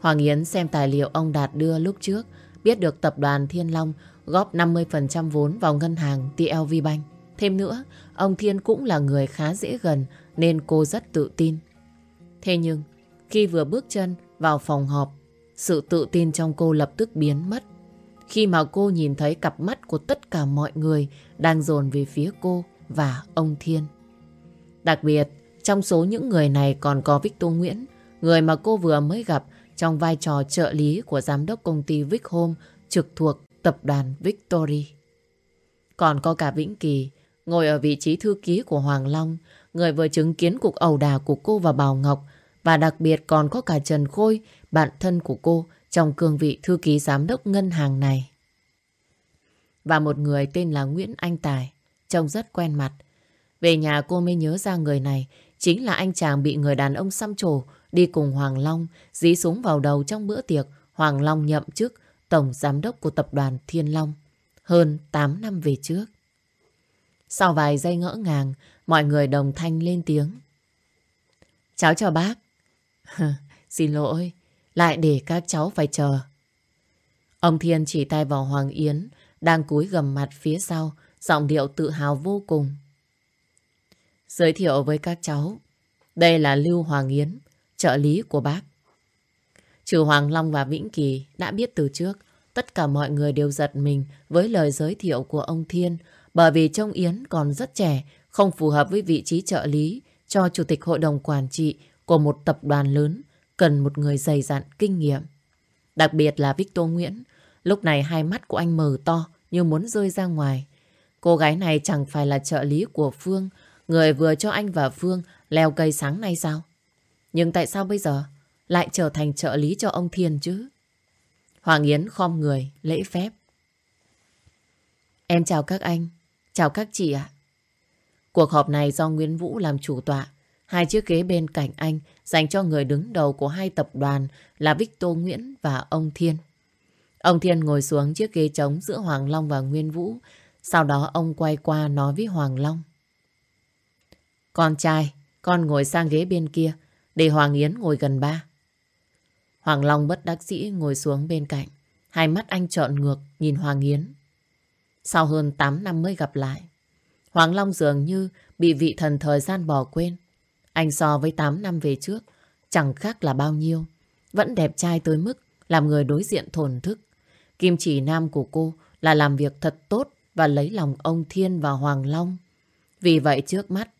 Hoàng Yến xem tài liệu ông Đạt đưa lúc trước biết được tập đoàn Thiên Long góp 50% vốn vào ngân hàng TLV Bank. Thêm nữa, ông Thiên cũng là người khá dễ gần nên cô rất tự tin. Thế nhưng, khi vừa bước chân vào phòng họp, sự tự tin trong cô lập tức biến mất. Khi mà cô nhìn thấy cặp mắt của tất cả mọi người đang dồn về phía cô và ông Thiên. Đặc biệt, trong số những người này còn có Victor Nguyễn, người mà cô vừa mới gặp trong vai trò trợ lý của giám đốc công ty Vic Home trực thuộc tập đoàn Victory. Còn có cả Vĩnh Kỳ, ngồi ở vị trí thư ký của Hoàng Long, người vừa chứng kiến cuộc ẩu đả của cô và Bảo Ngọc, và đặc biệt còn có cả Trần Khôi, bạn thân của cô, trong cương vị thư ký giám đốc ngân hàng này. Và một người tên là Nguyễn Anh Tài, trông rất quen mặt. Về nhà cô mới nhớ ra người này chính là anh chàng bị người đàn ông xăm trổ đi cùng Hoàng Long dí súng vào đầu trong bữa tiệc Hoàng Long nhậm chức Tổng Giám đốc của Tập đoàn Thiên Long hơn 8 năm về trước. Sau vài giây ngỡ ngàng, mọi người đồng thanh lên tiếng. Cháu chào bác. Xin lỗi, lại để các cháu phải chờ. Ông Thiên chỉ tay vào Hoàng Yến đang cúi gầm mặt phía sau, giọng điệu tự hào vô cùng. Giới thiệu với các cháu, đây là Lưu Hoàng Yến, trợ lý của bác. Trừ Hoàng Long và Vĩnh Kỳ đã biết từ trước, tất cả mọi người đều giật mình với lời giới thiệu của ông Thiên, bởi vì trông Yến còn rất trẻ, không phù hợp với vị trí trợ lý cho Chủ tịch Hội đồng Quản trị của một tập đoàn lớn, cần một người dày dặn kinh nghiệm. Đặc biệt là Victor Nguyễn, lúc này hai mắt của anh mờ to như muốn rơi ra ngoài. Cô gái này chẳng phải là trợ lý của Phương, người vừa cho anh và Phương leo cây sáng nay sao? Nhưng tại sao bây giờ lại trở thành trợ lý cho ông Thiên chứ? Hoàng Yến khom người, lễ phép. Em chào các anh, chào các chị ạ. Cuộc họp này do Nguyễn Vũ làm chủ tọa. Hai chiếc ghế bên cạnh anh dành cho người đứng đầu của hai tập đoàn là Victor Nguyễn và ông Thiên. Ông Thiên ngồi xuống chiếc ghế trống giữa Hoàng Long và Nguyên Vũ. Sau đó ông quay qua nói với Hoàng Long. Con trai, con ngồi sang ghế bên kia để Hoàng Yến ngồi gần ba. Hoàng Long bất đắc dĩ ngồi xuống bên cạnh. Hai mắt anh trợn ngược nhìn Hoàng Yến. Sau hơn 8 năm mới gặp lại. Hoàng Long dường như bị vị thần thời gian bỏ quên. Anh so với 8 năm về trước, chẳng khác là bao nhiêu. Vẫn đẹp trai tới mức làm người đối diện thổn thức. Kim chỉ nam của cô là làm việc thật tốt và lấy lòng ông Thiên và Hoàng Long. Vì vậy trước mắt,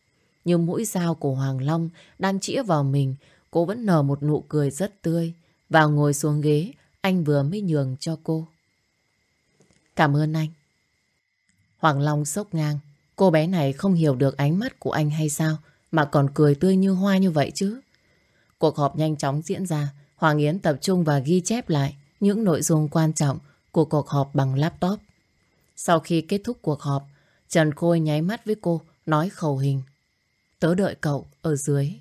như mũi dao của Hoàng Long đang chĩa vào mình, cô vẫn nở một nụ cười rất tươi và ngồi xuống ghế anh vừa mới nhường cho cô. Cảm ơn anh. Hoàng Long sốc ngang. Cô bé này không hiểu được ánh mắt của anh hay sao mà còn cười tươi như hoa như vậy chứ. Cuộc họp nhanh chóng diễn ra. Hoàng Yến tập trung và ghi chép lại những nội dung quan trọng của cuộc họp bằng laptop. Sau khi kết thúc cuộc họp, Trần Khôi nháy mắt với cô, nói khẩu hình. Tớ đợi cậu ở dưới.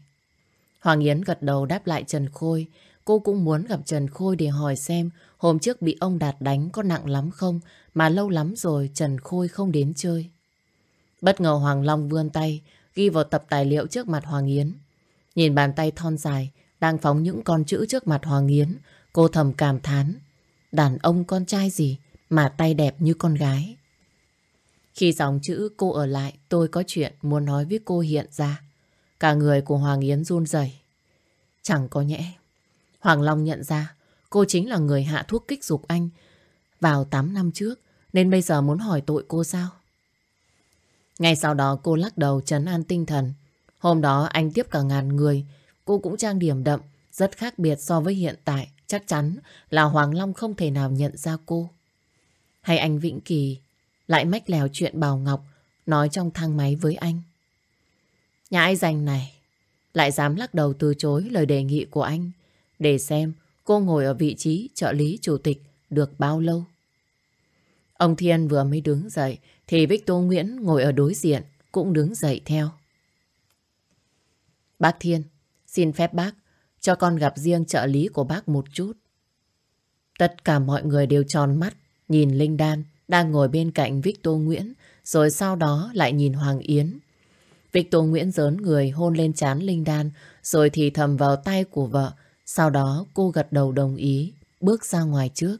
Hoàng Yến gật đầu đáp lại Trần Khôi. Cô cũng muốn gặp Trần Khôi để hỏi xem hôm trước bị ông Đạt đánh có nặng lắm không mà lâu lắm rồi Trần Khôi không đến chơi. Bất ngờ Hoàng Long vươn tay ghi vào tập tài liệu trước mặt Hoàng Yến. Nhìn bàn tay thon dài, đang phóng những con chữ trước mặt Hoàng Yến, cô thầm cảm thán, đàn ông con trai gì mà tay đẹp như con gái. Khi dòng chữ cô ở lại, tôi có chuyện muốn nói với cô hiện ra. Cả người của Hoàng Yến run rẩy. Chẳng có nhẽ. Hoàng Long nhận ra, cô chính là người hạ thuốc kích dục anh vào 8 năm trước, nên bây giờ muốn hỏi tội cô sao? Ngay sau đó cô lắc đầu trấn an tinh thần. Hôm đó anh tiếp cả ngàn người, cô cũng trang điểm đậm, rất khác biệt so với hiện tại. Chắc chắn là Hoàng Long không thể nào nhận ra cô. Hay anh Vĩnh Kỳ lại mách lèo chuyện Bảo Ngọc nói trong thang máy với anh. Nhà ai dành này lại dám lắc đầu từ chối lời đề nghị của anh để xem cô ngồi ở vị trí trợ lý chủ tịch được bao lâu. Ông Thiên vừa mới đứng dậy thì Victor Nguyễn ngồi ở đối diện cũng đứng dậy theo. Bác Thiên, xin phép bác cho con gặp riêng trợ lý của bác một chút. Tất cả mọi người đều tròn mắt nhìn Linh Đan đang ngồi bên cạnh Victor Nguyễn rồi sau đó lại nhìn Hoàng Yến. Victor Nguyễn giớn người hôn lên trán Linh Đan rồi thì thầm vào tay của vợ. Sau đó cô gật đầu đồng ý bước ra ngoài trước.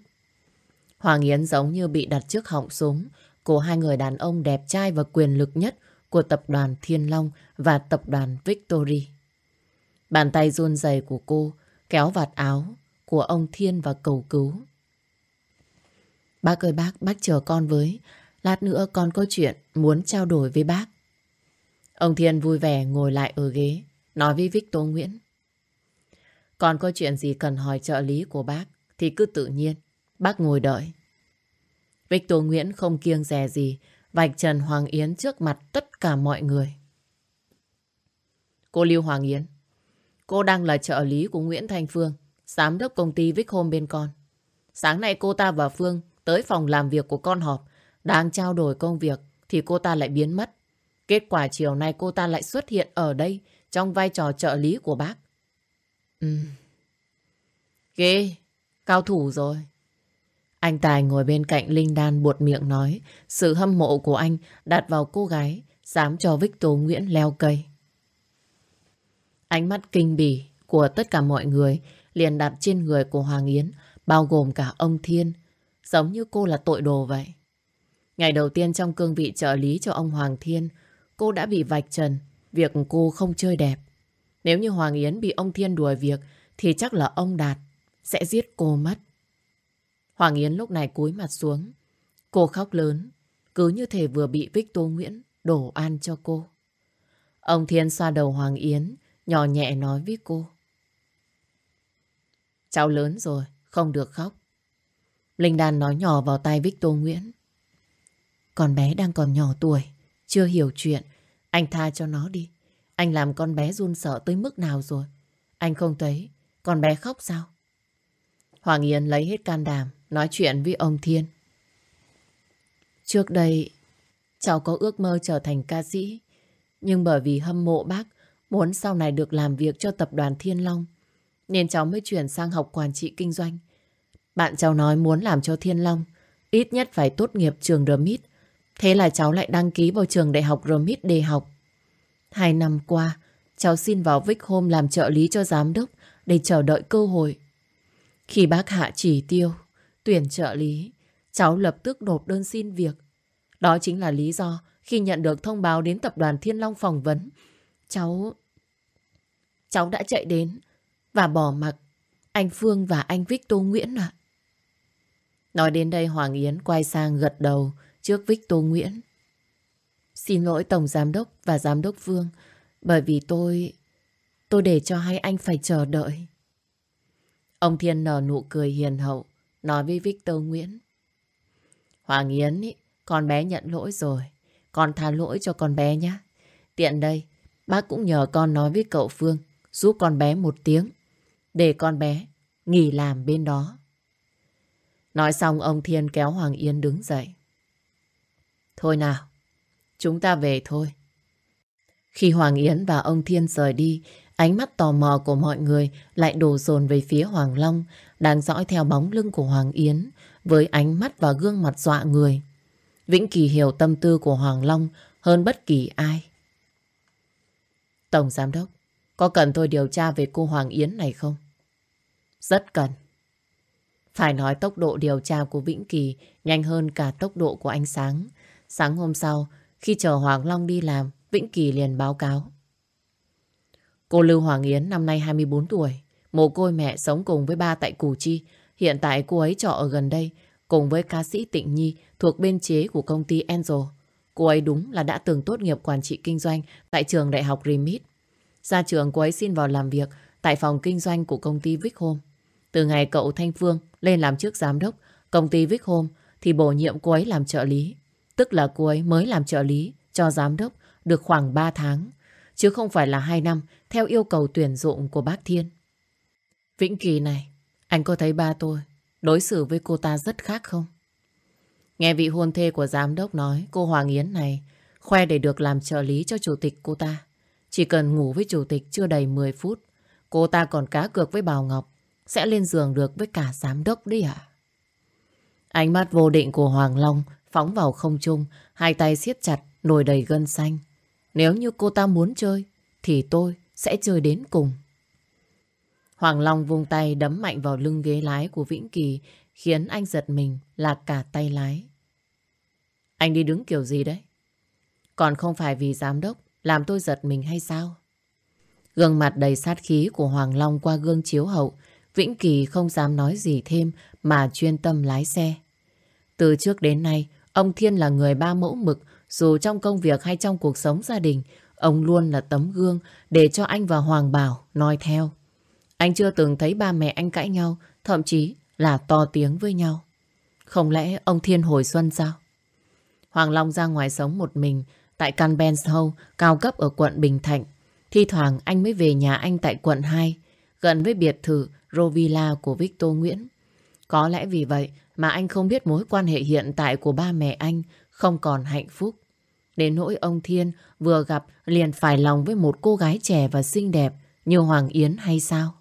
Hoàng Yến giống như bị đặt trước họng súng của hai người đàn ông đẹp trai và quyền lực nhất của tập đoàn Thiên Long và tập đoàn Victory. Bàn tay run rẩy của cô kéo vạt áo của ông Thiên và cầu cứu. Bác ơi bác, bác chờ con với. Lát nữa con có chuyện muốn trao đổi với bác. Ông Thiên vui vẻ ngồi lại ở ghế, nói với Victor Nguyễn. Con có chuyện gì cần hỏi trợ lý của bác thì cứ tự nhiên, bác ngồi đợi. Victor Nguyễn không kiêng dè gì, vạch trần Hoàng Yến trước mặt tất cả mọi người. Cô Lưu Hoàng Yến, cô đang là trợ lý của Nguyễn Thanh Phương, giám đốc công ty Vic Home bên con. Sáng nay cô ta và Phương tới phòng làm việc của con họp, đang trao đổi công việc thì cô ta lại biến mất. Kết quả chiều nay cô ta lại xuất hiện ở đây trong vai trò trợ lý của bác. Ừ. Ghê, cao thủ rồi. Anh Tài ngồi bên cạnh Linh Đan buột miệng nói sự hâm mộ của anh đặt vào cô gái dám cho Victor Nguyễn leo cây. Ánh mắt kinh bỉ của tất cả mọi người liền đặt trên người của Hoàng Yến bao gồm cả ông Thiên giống như cô là tội đồ vậy. Ngày đầu tiên trong cương vị trợ lý cho ông Hoàng Thiên, cô đã bị vạch trần việc cô không chơi đẹp. Nếu như Hoàng Yến bị ông Thiên đuổi việc thì chắc là ông Đạt sẽ giết cô mất. Hoàng Yến lúc này cúi mặt xuống. Cô khóc lớn, cứ như thể vừa bị Victor Nguyễn đổ ăn cho cô. Ông Thiên xoa đầu Hoàng Yến, nhỏ nhẹ nói với cô. Cháu lớn rồi, không được khóc. Linh Đan nói nhỏ vào tay Victor Nguyễn. Con bé đang còn nhỏ tuổi, chưa hiểu chuyện. Anh tha cho nó đi. Anh làm con bé run sợ tới mức nào rồi? Anh không thấy con bé khóc sao? Hoàng Yến lấy hết can đảm, nói chuyện với ông Thiên. Trước đây, cháu có ước mơ trở thành ca sĩ. Nhưng bởi vì hâm mộ bác, muốn sau này được làm việc cho tập đoàn Thiên Long, nên cháu mới chuyển sang học quản trị kinh doanh. Bạn cháu nói muốn làm cho Thiên Long, ít nhất phải tốt nghiệp trường RMIT. Thế là cháu lại đăng ký vào trường đại học RMIT để học. Hai năm qua, cháu xin vào Vic Home làm trợ lý cho giám đốc để chờ đợi cơ hội. Khi bác hạ chỉ tiêu, tuyển trợ lý, cháu lập tức nộp đơn xin việc. Đó chính là lý do khi nhận được thông báo đến tập đoàn Thiên Long phỏng vấn. Cháu... Cháu đã chạy đến và bỏ mặc anh Phương và anh Victor Nguyễn ạ. Nói đến đây Hoàng Yến quay sang gật đầu trước Victor Nguyễn. Xin lỗi Tổng Giám Đốc và Giám Đốc Phương bởi vì tôi... tôi để cho hai anh phải chờ đợi. Ông Thiên nở nụ cười hiền hậu nói với Victor Nguyễn. Hoàng Yến ý, con bé nhận lỗi rồi. Con tha lỗi cho con bé nhé. Tiện đây, bác cũng nhờ con nói với cậu Phương giúp con bé một tiếng để con bé nghỉ làm bên đó. Nói xong ông Thiên kéo Hoàng Yến đứng dậy. Thôi nào, chúng ta về thôi. Khi Hoàng Yến và ông Thiên rời đi, ánh mắt tò mò của mọi người lại đổ dồn về phía Hoàng Long, đang dõi theo bóng lưng của Hoàng Yến với ánh mắt và gương mặt dọa người. Vĩnh Kỳ hiểu tâm tư của Hoàng Long hơn bất kỳ ai. Tổng Giám Đốc, có cần tôi điều tra về cô Hoàng Yến này không? Rất cần. Phải nói tốc độ điều tra của Vĩnh Kỳ nhanh hơn cả tốc độ của ánh sáng. Sáng hôm sau, khi chờ Hoàng Long đi làm, Vĩnh Kỳ liền báo cáo. Cô Lưu Hoàng Yến năm nay 24 tuổi, mồ côi mẹ sống cùng với ba tại Củ Chi. Hiện tại cô ấy trọ ở gần đây, cùng với ca sĩ Tịnh Nhi thuộc bên chế của công ty Angel. Cô ấy đúng là đã từng tốt nghiệp quản trị kinh doanh tại trường đại học Remit. Ra trường cô ấy xin vào làm việc tại phòng kinh doanh của công ty Vic Home. Từ ngày cậu Thanh Phương lên làm trước giám đốc công ty Vic Home thì bổ nhiệm cô ấy làm trợ lý. Tức là cô ấy mới làm trợ lý cho giám đốc được khoảng 3 tháng, chứ không phải là 2 năm theo yêu cầu tuyển dụng của bác Thiên. Vĩnh Kỳ này, anh có thấy ba tôi đối xử với cô ta rất khác không? Nghe vị hôn thê của giám đốc nói cô Hoàng Yến này khoe để được làm trợ lý cho chủ tịch cô ta. Chỉ cần ngủ với chủ tịch chưa đầy 10 phút, cô ta còn cá cược với Bảo Ngọc sẽ lên giường được với cả giám đốc đấy ạ. Ánh mắt vô định của Hoàng Long phóng vào không trung, hai tay siết chặt, nổi đầy gân xanh. Nếu như cô ta muốn chơi, thì tôi sẽ chơi đến cùng. Hoàng Long vung tay đấm mạnh vào lưng ghế lái của Vĩnh Kỳ, khiến anh giật mình là cả tay lái. Anh đi đứng kiểu gì đấy? Còn không phải vì giám đốc làm tôi giật mình hay sao? Gương mặt đầy sát khí của Hoàng Long qua gương chiếu hậu, Vĩnh Kỳ không dám nói gì thêm mà chuyên tâm lái xe. Từ trước đến nay, ông Thiên là người ba mẫu mực, dù trong công việc hay trong cuộc sống gia đình, ông luôn là tấm gương để cho anh và Hoàng Bảo nói theo. Anh chưa từng thấy ba mẹ anh cãi nhau, thậm chí là to tiếng với nhau. Không lẽ ông Thiên hồi xuân sao? Hoàng Long ra ngoài sống một mình tại căn Benz cao cấp ở quận Bình Thạnh. Thi thoảng anh mới về nhà anh tại quận 2, gần với biệt thự Rovilla của Victor Nguyễn. Có lẽ vì vậy mà anh không biết mối quan hệ hiện tại của ba mẹ anh không còn hạnh phúc. Đến nỗi ông Thiên vừa gặp liền phải lòng với một cô gái trẻ và xinh đẹp như Hoàng Yến hay sao?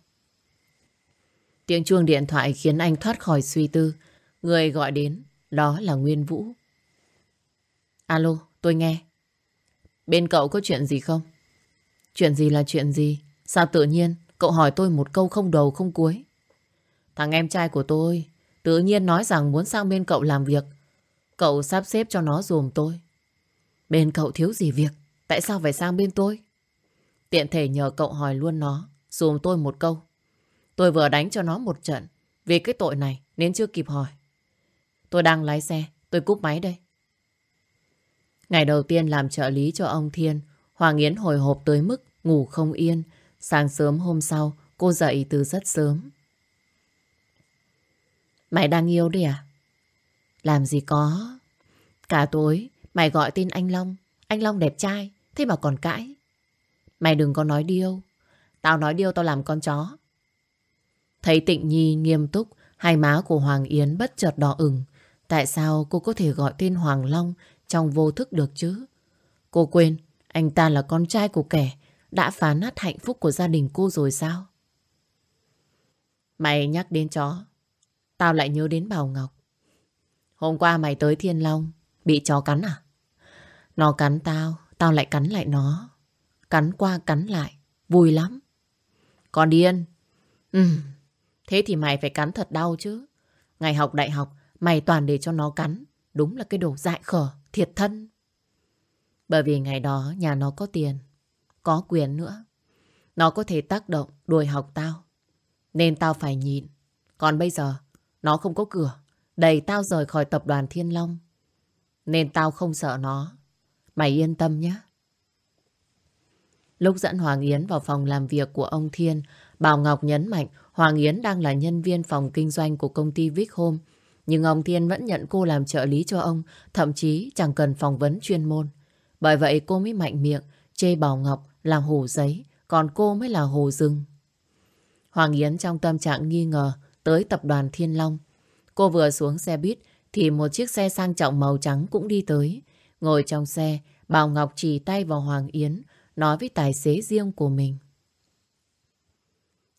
Tiếng chuông điện thoại khiến anh thoát khỏi suy tư. Người gọi đến, đó là Nguyên Vũ. Alo, tôi nghe. Bên cậu có chuyện gì không? Chuyện gì là chuyện gì? Sao tự nhiên cậu hỏi tôi một câu không đầu không cuối? Thằng em trai của tôi tự nhiên nói rằng muốn sang bên cậu làm việc. Cậu sắp xếp cho nó dùm tôi. Bên cậu thiếu gì việc, tại sao phải sang bên tôi? Tiện thể nhờ cậu hỏi luôn nó, dùm tôi một câu. Tôi vừa đánh cho nó một trận, vì cái tội này nên chưa kịp hỏi. Tôi đang lái xe, tôi cúp máy đây. Ngày đầu tiên làm trợ lý cho ông Thiên, Hoàng Yến hồi hộp tới mức ngủ không yên. Sáng sớm hôm sau, cô dậy từ rất sớm. Mày đang yêu đi à? Làm gì có. Cả tối, mày gọi tin anh Long. Anh Long đẹp trai, thế mà còn cãi. Mày đừng có nói điêu. Tao nói điêu tao làm con chó. Thấy Tịnh Nhi nghiêm túc, hai má của Hoàng Yến bất chợt đỏ ửng. Tại sao cô có thể gọi tên Hoàng Long trong vô thức được chứ? Cô quên, anh ta là con trai của kẻ đã phá nát hạnh phúc của gia đình cô rồi sao? Mày nhắc đến chó, tao lại nhớ đến Bảo Ngọc. Hôm qua mày tới Thiên Long, bị chó cắn à? Nó cắn tao, tao lại cắn lại nó. Cắn qua cắn lại, vui lắm. Còn điên. Ừ, thế thì mày phải cắn thật đau chứ. Ngày học đại học, mày toàn để cho nó cắn. Đúng là cái đồ dại khở, thiệt thân. Bởi vì ngày đó nhà nó có tiền, có quyền nữa. Nó có thể tác động đuổi học tao. Nên tao phải nhịn. Còn bây giờ, nó không có cửa. Đẩy tao rời khỏi tập đoàn Thiên Long. Nên tao không sợ nó. Mày yên tâm nhé. Lúc dẫn Hoàng Yến vào phòng làm việc của ông Thiên, Bảo Ngọc nhấn mạnh Hoàng Yến đang là nhân viên phòng kinh doanh của công ty Vic Home. Nhưng ông Thiên vẫn nhận cô làm trợ lý cho ông, thậm chí chẳng cần phỏng vấn chuyên môn. Bởi vậy cô mới mạnh miệng, chê Bảo Ngọc là hồ giấy, còn cô mới là hồ rừng. Hoàng Yến trong tâm trạng nghi ngờ tới tập đoàn Thiên Long. Cô vừa xuống xe buýt thì một chiếc xe sang trọng màu trắng cũng đi tới. Ngồi trong xe, Bảo Ngọc chỉ tay vào Hoàng Yến, nói với tài xế riêng của mình.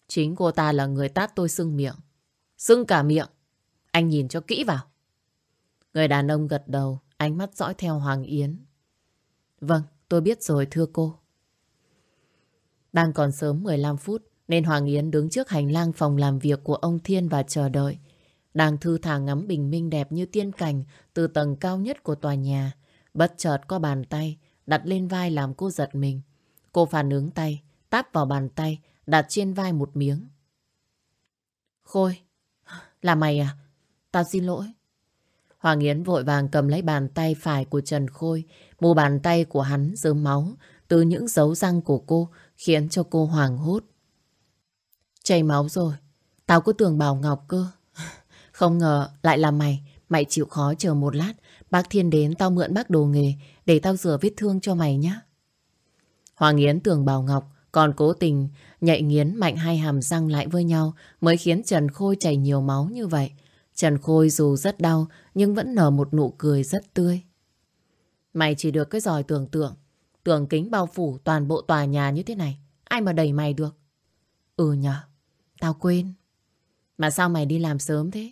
Chính cô ta là người tát tôi sưng miệng. Sưng cả miệng. Anh nhìn cho kỹ vào. Người đàn ông gật đầu, ánh mắt dõi theo Hoàng Yến. Vâng, tôi biết rồi thưa cô. Đang còn sớm 15 phút nên Hoàng Yến đứng trước hành lang phòng làm việc của ông Thiên và chờ đợi. Đang thư thả ngắm bình minh đẹp như tiên cảnh từ tầng cao nhất của tòa nhà. Bất chợt có bàn tay đặt lên vai làm cô giật mình. Cô phản ứng tay, táp vào bàn tay, đặt trên vai một miếng. Khôi, là mày à? Tao xin lỗi. Hoàng Yến vội vàng cầm lấy bàn tay phải của Trần Khôi. Mu bàn tay của hắn dớm máu từ những dấu răng của cô khiến cho cô hoàng hốt. Chảy máu rồi. Tao cứ tưởng Bảo Ngọc cơ. Không ngờ lại là mày. Mày chịu khó chờ một lát. Bác Thiên đến tao mượn bác đồ nghề để tao rửa vết thương cho mày nhé. Hoàng Yến tưởng Bảo Ngọc còn cố tình nhạy nghiến mạnh hai hàm răng lại với nhau mới khiến Trần Khôi chảy nhiều máu như vậy. Trần Khôi dù rất đau nhưng vẫn nở một nụ cười rất tươi. Mày chỉ được cái giỏi tưởng tượng. Tưởng kính bao phủ toàn bộ tòa nhà như thế này. Ai mà đẩy mày được? Ừ nhờ. Tao quên. Mà sao mày đi làm sớm thế?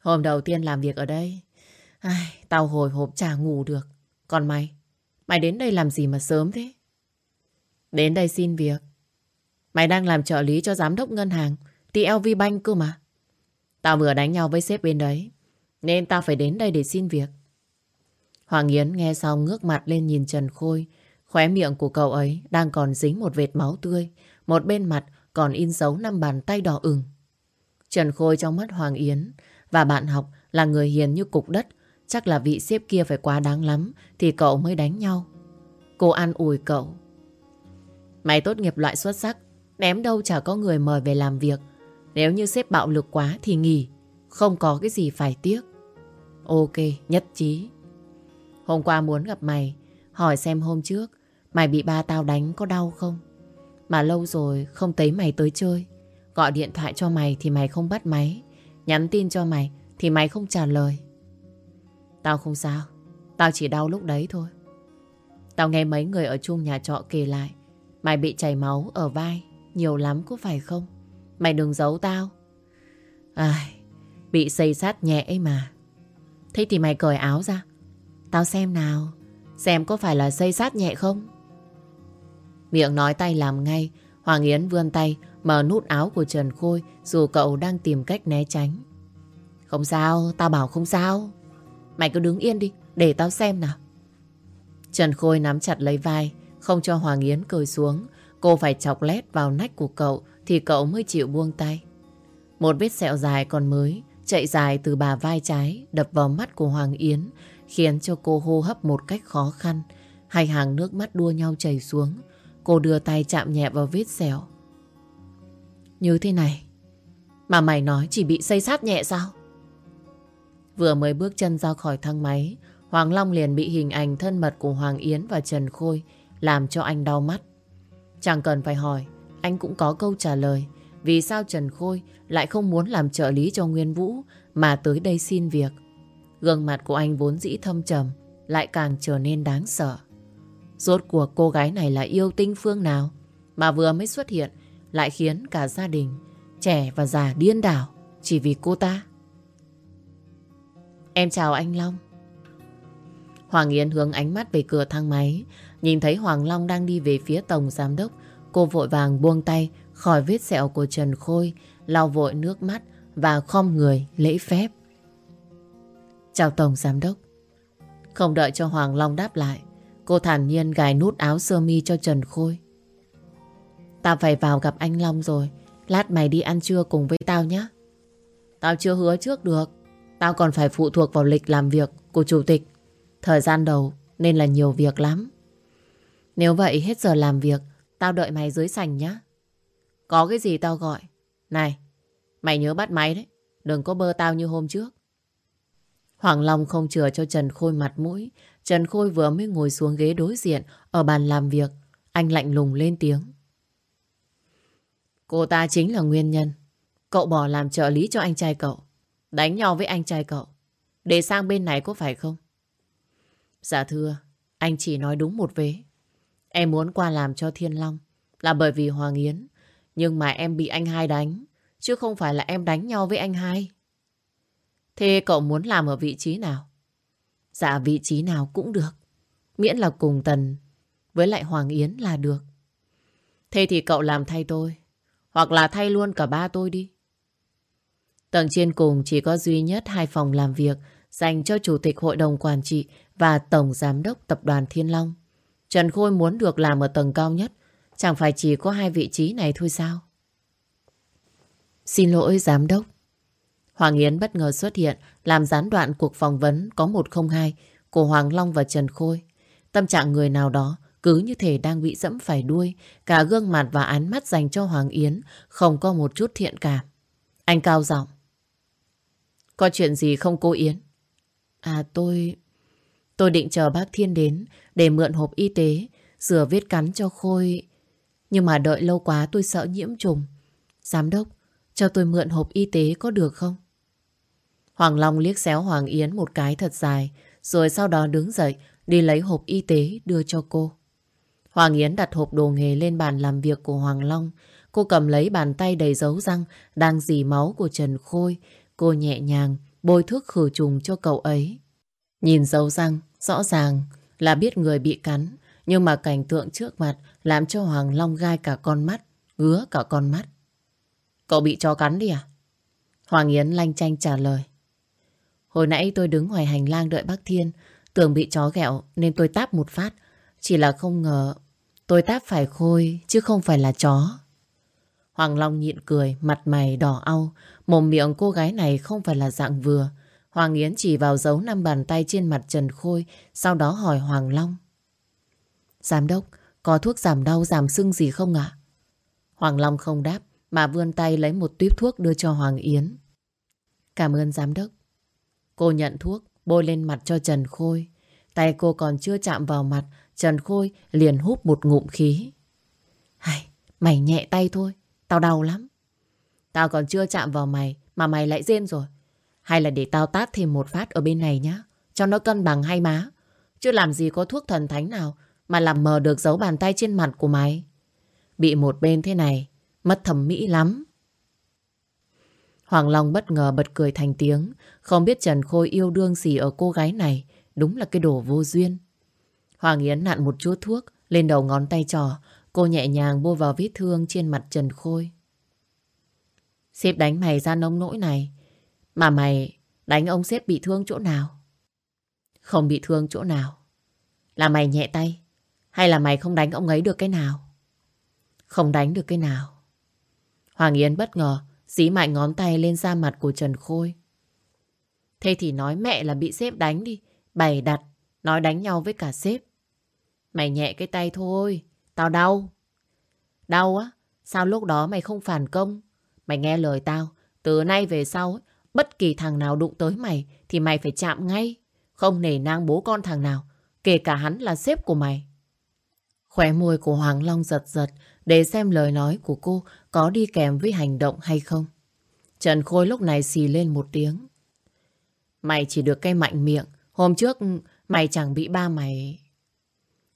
Hôm đầu tiên làm việc ở đây. Ai, tao hồi hộp chả ngủ được. Còn mày? Mày đến đây làm gì mà sớm thế? Đến đây xin việc. Mày đang làm trợ lý cho giám đốc ngân hàng TLV Bank cơ mà. Tao vừa đánh nhau với sếp bên đấy. Nên tao phải đến đây để xin việc. Hoàng Yến nghe xong ngước mặt lên nhìn Trần Khôi. Khóe miệng của cậu ấy đang còn dính một vệt máu tươi. Một bên mặt còn in dấu năm bàn tay đỏ ửng. Trần Khôi trong mắt Hoàng Yến và bạn học là người hiền như cục đất. Chắc là vị sếp kia phải quá đáng lắm thì cậu mới đánh nhau. Cô an ủi cậu. Mày tốt nghiệp loại xuất sắc, ném đâu chả có người mời về làm việc. Nếu như sếp bạo lực quá thì nghỉ, không có cái gì phải tiếc. Ok, nhất trí. Hôm qua muốn gặp mày, hỏi xem hôm trước mày bị ba tao đánh có đau không? Mà lâu rồi không thấy mày tới chơi. Gọi điện thoại cho mày thì mày không bắt máy. Nhắn tin cho mày thì mày không trả lời. Tao không sao. Tao chỉ đau lúc đấy thôi. Tao nghe mấy người ở chung nhà trọ kể lại. Mày bị chảy máu ở vai. Nhiều lắm có phải không? Mày đừng giấu tao. Ai, bị xây sát nhẹ ấy mà. Thế thì mày cởi áo ra. Tao xem nào. Xem có phải là xây sát nhẹ không? Miệng nói tay làm ngay. Hoàng Yến vươn tay mở nút áo của Trần Khôi dù cậu đang tìm cách né tránh. Không sao, tao bảo không sao. Mày cứ đứng yên đi, để tao xem nào. Trần Khôi nắm chặt lấy vai, không cho Hoàng Yến cười xuống. Cô phải chọc lét vào nách của cậu thì cậu mới chịu buông tay. Một vết sẹo dài còn mới, chạy dài từ bà vai trái, đập vào mắt của Hoàng Yến, khiến cho cô hô hấp một cách khó khăn. Hai hàng nước mắt đua nhau chảy xuống. Cô đưa tay chạm nhẹ vào vết sẹo. Như thế này, mà mày nói chỉ bị xây sát nhẹ sao? Vừa mới bước chân ra khỏi thang máy, Hoàng Long liền bị hình ảnh thân mật của Hoàng Yến và Trần Khôi làm cho anh đau mắt. Chẳng cần phải hỏi, anh cũng có câu trả lời. Vì sao Trần Khôi lại không muốn làm trợ lý cho Nguyên Vũ mà tới đây xin việc? Gương mặt của anh vốn dĩ thâm trầm, lại càng trở nên đáng sợ. Rốt cuộc cô gái này là yêu tinh phương nào mà vừa mới xuất hiện lại khiến cả gia đình trẻ và già điên đảo chỉ vì cô ta. Em chào anh Long. Hoàng Yến hướng ánh mắt về cửa thang máy, nhìn thấy Hoàng Long đang đi về phía tổng giám đốc. Cô vội vàng buông tay khỏi vết sẹo của Trần Khôi, lau vội nước mắt và khom người lễ phép. Chào tổng giám đốc. Không đợi cho Hoàng Long đáp lại, cô thản nhiên gài nút áo sơ mi cho Trần Khôi. Tao phải vào gặp anh Long rồi, lát mày đi ăn trưa cùng với tao nhé. Tao chưa hứa trước được. Tao còn phải phụ thuộc vào lịch làm việc của chủ tịch. Thời gian đầu nên là nhiều việc lắm. Nếu vậy hết giờ làm việc, tao đợi mày dưới sành nhá. Có cái gì tao gọi. Này, mày nhớ bắt máy đấy. Đừng có bơ tao như hôm trước. Hoàng Long không chừa cho Trần Khôi mặt mũi. Trần Khôi vừa mới ngồi xuống ghế đối diện ở bàn làm việc. Anh lạnh lùng lên tiếng. Cô ta chính là nguyên nhân. Cậu bỏ làm trợ lý cho anh trai cậu. Đánh nhau với anh trai cậu. Để sang bên này có phải không? Dạ thưa, anh chỉ nói đúng một vế. Em muốn qua làm cho Thiên Long là bởi vì Hoàng Yến. Nhưng mà em bị anh hai đánh, chứ không phải là em đánh nhau với anh hai. Thế cậu muốn làm ở vị trí nào? Dạ vị trí nào cũng được. Miễn là cùng Tần với lại Hoàng Yến là được. Thế thì cậu làm thay tôi. Hoặc là thay luôn cả ba tôi đi. Tầng trên cùng chỉ có duy nhất hai phòng làm việc dành cho Chủ tịch Hội đồng Quản trị và Tổng Giám đốc Tập đoàn Thiên Long. Trần Khôi muốn được làm ở tầng cao nhất, chẳng phải chỉ có hai vị trí này thôi sao? Xin lỗi Giám đốc. Hoàng Yến bất ngờ xuất hiện làm gián đoạn cuộc phỏng vấn có 102 của Hoàng Long và Trần Khôi. Tâm trạng người nào đó cứ như thể đang bị dẫm phải đuôi, cả gương mặt và ánh mắt dành cho Hoàng Yến không có một chút thiện cảm. Anh cao giọng. Có chuyện gì không cô Yến? À tôi... Tôi định chờ bác Thiên đến để mượn hộp y tế, rửa vết cắn cho Khôi. Nhưng mà đợi lâu quá tôi sợ nhiễm trùng. Giám đốc, cho tôi mượn hộp y tế có được không? Hoàng Long liếc xéo Hoàng Yến một cái thật dài, rồi sau đó đứng dậy đi lấy hộp y tế đưa cho cô. Hoàng Yến đặt hộp đồ nghề lên bàn làm việc của Hoàng Long. Cô cầm lấy bàn tay đầy dấu răng đang dì máu của Trần Khôi. Cô nhẹ nhàng bôi thuốc khử trùng cho cậu ấy. Nhìn dấu răng, rõ ràng là biết người bị cắn. Nhưng mà cảnh tượng trước mặt làm cho Hoàng Long gai cả con mắt, ngứa cả con mắt. Cậu bị chó cắn đi à? Hoàng Yến lanh chanh trả lời. Hồi nãy tôi đứng ngoài hành lang đợi bác Thiên, tưởng bị chó ghẹo nên tôi táp một phát. Chỉ là không ngờ tôi táp phải Khôi chứ không phải là chó. Hoàng Long nhịn cười, mặt mày đỏ au, mồm miệng cô gái này không phải là dạng vừa. Hoàng Yến chỉ vào dấu năm bàn tay trên mặt Trần Khôi, sau đó hỏi Hoàng Long. Giám đốc, có thuốc giảm đau, giảm sưng gì không ạ? Hoàng Long không đáp, mà vươn tay lấy một tuyếp thuốc đưa cho Hoàng Yến. Cảm ơn giám đốc. Cô nhận thuốc, bôi lên mặt cho Trần Khôi. Tay cô còn chưa chạm vào mặt, Trần Khôi liền hút một ngụm khí. Hay, mày nhẹ tay thôi, tao đau lắm. Tao còn chưa chạm vào mày mà mày lại rên rồi. Hay là để tao tát thêm một phát ở bên này nhá, cho nó cân bằng hai má. Chứ làm gì có thuốc thần thánh nào mà làm mờ được dấu bàn tay trên mặt của mày. Bị một bên thế này, mất thẩm mỹ lắm. Hoàng Long bất ngờ bật cười thành tiếng, không biết Trần Khôi yêu đương gì ở cô gái này, đúng là cái đồ vô duyên. Hoàng Yến nặn một chút thuốc lên đầu ngón tay trò, cô nhẹ nhàng bôi vào vết thương trên mặt Trần Khôi. Sếp đánh mày ra nông nỗi này, mà mày đánh ông xếp bị thương chỗ nào? Không bị thương chỗ nào. Là mày nhẹ tay, hay là mày không đánh ông ấy được cái nào? Không đánh được cái nào. Hoàng Yến bất ngờ, dí mạnh ngón tay lên da mặt của Trần Khôi. Thế thì nói mẹ là bị xếp đánh đi, bày đặt, nói đánh nhau với cả xếp. Mày nhẹ cái tay thôi, tao đau. Đau á? Sao lúc đó mày không phản công? Mày nghe lời tao, từ nay về sau, bất kỳ thằng nào đụng tới mày thì mày phải chạm ngay. Không nể nang bố con thằng nào, kể cả hắn là sếp của mày. Khóe môi của Hoàng Long giật giật để xem lời nói của cô có đi kèm với hành động hay không. Trần Khôi lúc này xì lên một tiếng. Mày chỉ được cây mạnh miệng. Hôm trước mày chẳng bị ba mày...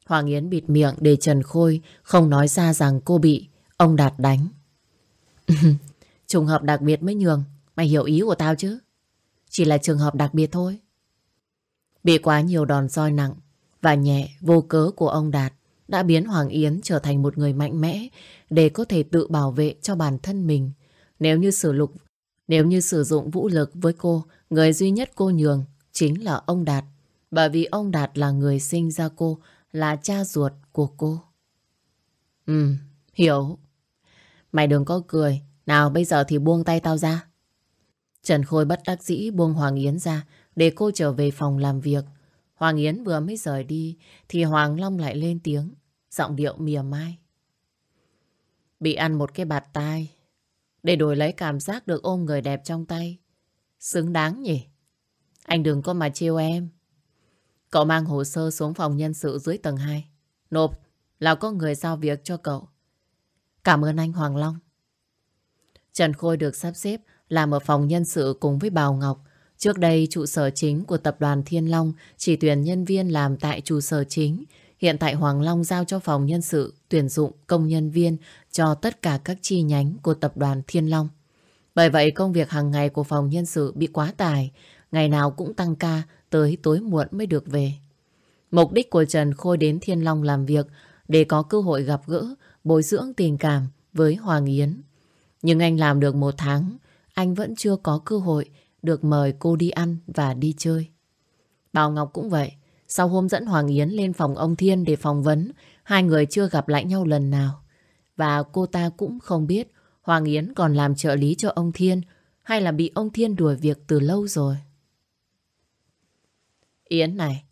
Hoàng Yến bịt miệng để Trần Khôi không nói ra rằng cô bị ông Đạt đánh. Trùng hợp đặc biệt mới nhường. Mày hiểu ý của tao chứ? Chỉ là trường hợp đặc biệt thôi. Bị quá nhiều đòn roi nặng và nhẹ vô cớ của ông Đạt đã biến Hoàng Yến trở thành một người mạnh mẽ để có thể tự bảo vệ cho bản thân mình. Nếu như sử lục, nếu như sử dụng vũ lực với cô, người duy nhất cô nhường chính là ông Đạt. Bởi vì ông Đạt là người sinh ra cô, là cha ruột của cô. Ừ, hiểu. Mày đừng có cười. Nào bây giờ thì buông tay tao ra. Trần Khôi bất đắc dĩ buông Hoàng Yến ra để cô trở về phòng làm việc. Hoàng Yến vừa mới rời đi thì Hoàng Long lại lên tiếng, giọng điệu mỉa mai. Bị ăn một cái bạt tai để đổi lấy cảm giác được ôm người đẹp trong tay. Xứng đáng nhỉ? Anh đừng có mà trêu em. Cậu mang hồ sơ xuống phòng nhân sự dưới tầng 2. Nộp là có người giao việc cho cậu. Cảm ơn anh Hoàng Long. Trần Khôi được sắp xếp làm ở phòng nhân sự cùng với Bào Ngọc. Trước đây trụ sở chính của tập đoàn Thiên Long chỉ tuyển nhân viên làm tại trụ sở chính. Hiện tại Hoàng Long giao cho phòng nhân sự tuyển dụng công nhân viên cho tất cả các chi nhánh của tập đoàn Thiên Long. Bởi vậy công việc hàng ngày của phòng nhân sự bị quá tải, ngày nào cũng tăng ca tới tối muộn mới được về. Mục đích của Trần Khôi đến Thiên Long làm việc để có cơ hội gặp gỡ, bồi dưỡng tình cảm với Hoàng Yến. Nhưng anh làm được một tháng, anh vẫn chưa có cơ hội được mời cô đi ăn và đi chơi. Bảo Ngọc cũng vậy. Sau hôm dẫn Hoàng Yến lên phòng ông Thiên để phỏng vấn, hai người chưa gặp lại nhau lần nào. Và cô ta cũng không biết Hoàng Yến còn làm trợ lý cho ông Thiên hay là bị ông Thiên đuổi việc từ lâu rồi. Yến này,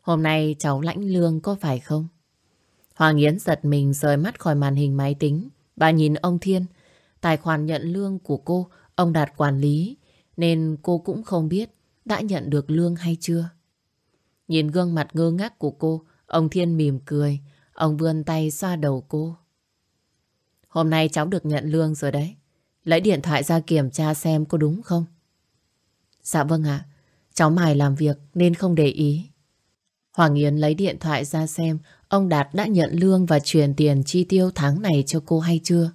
hôm nay cháu lãnh lương có phải không? Hoàng Yến giật mình rời mắt khỏi màn hình máy tính và nhìn ông Thiên. Tài khoản nhận lương của cô, ông Đạt quản lý, nên cô cũng không biết đã nhận được lương hay chưa. Nhìn gương mặt ngơ ngác của cô, ông Thiên mỉm cười, ông vươn tay xoa đầu cô. Hôm nay cháu được nhận lương rồi đấy. Lấy điện thoại ra kiểm tra xem có đúng không? Dạ vâng ạ. Cháu mải làm việc nên không để ý. Hoàng Yến lấy điện thoại ra xem ông Đạt đã nhận lương và chuyển tiền chi tiêu tháng này cho cô hay chưa.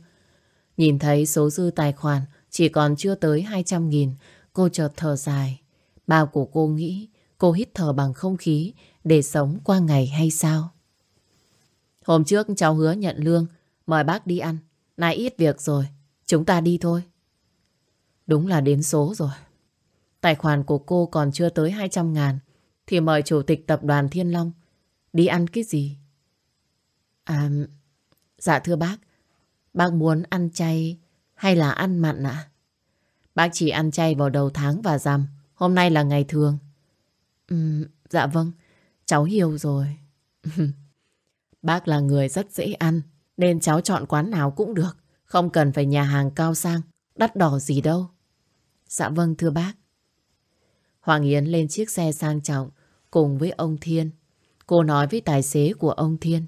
Nhìn thấy số dư tài khoản chỉ còn chưa tới 200 nghìn, cô chợt thở dài. Bao của cô nghĩ cô hít thở bằng không khí để sống qua ngày hay sao? Hôm trước cháu hứa nhận lương, mời bác đi ăn. Nay ít việc rồi, chúng ta đi thôi. Đúng là đến số rồi. Tài khoản của cô còn chưa tới 200 ngàn thì mời chủ tịch tập đoàn Thiên Long đi ăn cái gì? À, dạ thưa bác, bác muốn ăn chay hay là ăn mặn ạ? Bác chỉ ăn chay vào đầu tháng và rằm, hôm nay là ngày thường. Ừ, dạ vâng, cháu hiểu rồi. bác là người rất dễ ăn, nên cháu chọn quán nào cũng được, không cần phải nhà hàng cao sang, đắt đỏ gì đâu. Dạ vâng thưa bác. Hoàng Yến lên chiếc xe sang trọng cùng với ông Thiên. Cô nói với tài xế của ông Thiên.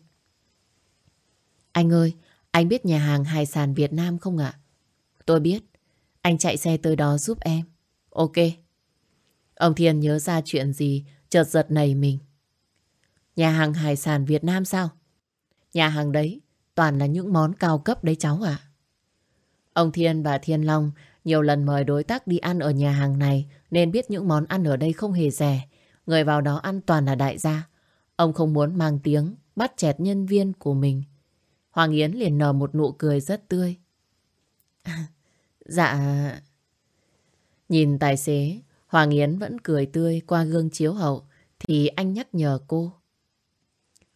Anh ơi, anh biết nhà hàng hải sản Việt Nam không ạ? Tôi biết. Anh chạy xe tới đó giúp em. Ok. Ông Thiên nhớ ra chuyện gì, chợt giật nảy mình. Nhà hàng hải sản Việt Nam sao? Nhà hàng đấy toàn là những món cao cấp đấy cháu ạ. Ông Thiên và Thiên Long nhiều lần mời đối tác đi ăn ở nhà hàng này nên biết những món ăn ở đây không hề rẻ. Người vào đó ăn toàn là đại gia. Ông không muốn mang tiếng bắt chẹt nhân viên của mình. Hoàng Yến liền nở một nụ cười rất tươi dạ... Nhìn tài xế, Hoàng Yến vẫn cười tươi qua gương chiếu hậu thì anh nhắc nhở cô.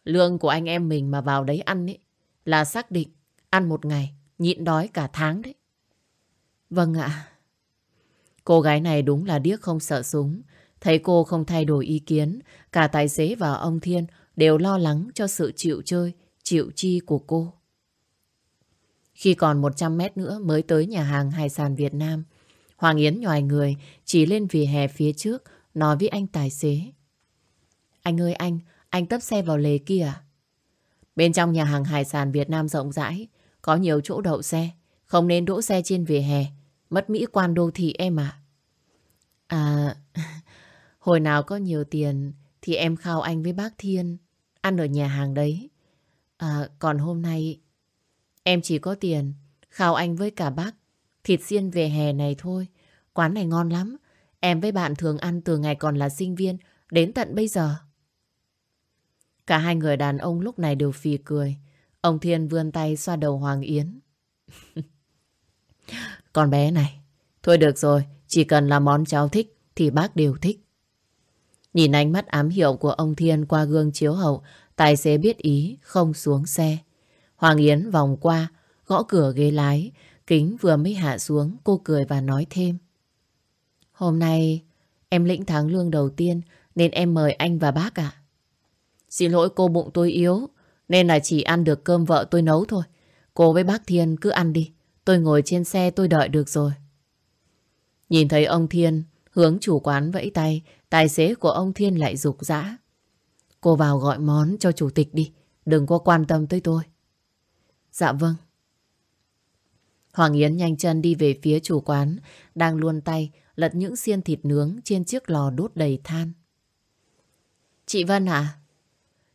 Lương của anh em mình mà vào đấy ăn ấy là xác định ăn một ngày, nhịn đói cả tháng đấy. Vâng ạ. Cô gái này đúng là điếc không sợ súng. Thấy cô không thay đổi ý kiến, cả tài xế và ông Thiên đều lo lắng cho sự chịu chơi, chịu chi của cô. Khi còn 100 mét nữa mới tới nhà hàng hải sản Việt Nam, Hoàng Yến nhòi người chỉ lên vỉa hè phía trước nói với anh tài xế. Anh ơi anh, anh tấp xe vào lề kia à? Bên trong nhà hàng hải sản Việt Nam rộng rãi, có nhiều chỗ đậu xe, không nên đỗ xe trên vỉa hè, mất mỹ quan đô thị em à. À, hồi nào có nhiều tiền thì em khao anh với bác Thiên ăn ở nhà hàng đấy. À, còn hôm nay em chỉ có tiền khao anh với cả bác thịt xiên về hè này thôi. Quán này ngon lắm. Em với bạn thường ăn từ ngày còn là sinh viên đến tận bây giờ. Cả hai người đàn ông lúc này đều phì cười. Ông Thiên vươn tay xoa đầu Hoàng Yến. Con bé này, thôi được rồi, chỉ cần là món cháu thích thì bác đều thích. Nhìn ánh mắt ám hiệu của ông Thiên qua gương chiếu hậu, tài xế biết ý, không xuống xe. Hoàng Yến vòng qua, gõ cửa ghế lái, kính vừa mới hạ xuống, cô cười và nói thêm. Hôm nay em lĩnh tháng lương đầu tiên nên em mời anh và bác ạ. Xin lỗi cô bụng tôi yếu nên là chỉ ăn được cơm vợ tôi nấu thôi. Cô với bác Thiên cứ ăn đi. Tôi ngồi trên xe tôi đợi được rồi. Nhìn thấy ông Thiên hướng chủ quán vẫy tay, tài xế của ông Thiên lại rục rã. Cô vào gọi món cho chủ tịch đi, đừng có quan tâm tới tôi. Dạ vâng. Hoàng Yến nhanh chân đi về phía chủ quán, đang luôn tay lật những xiên thịt nướng trên chiếc lò đốt đầy than. Chị Vân à?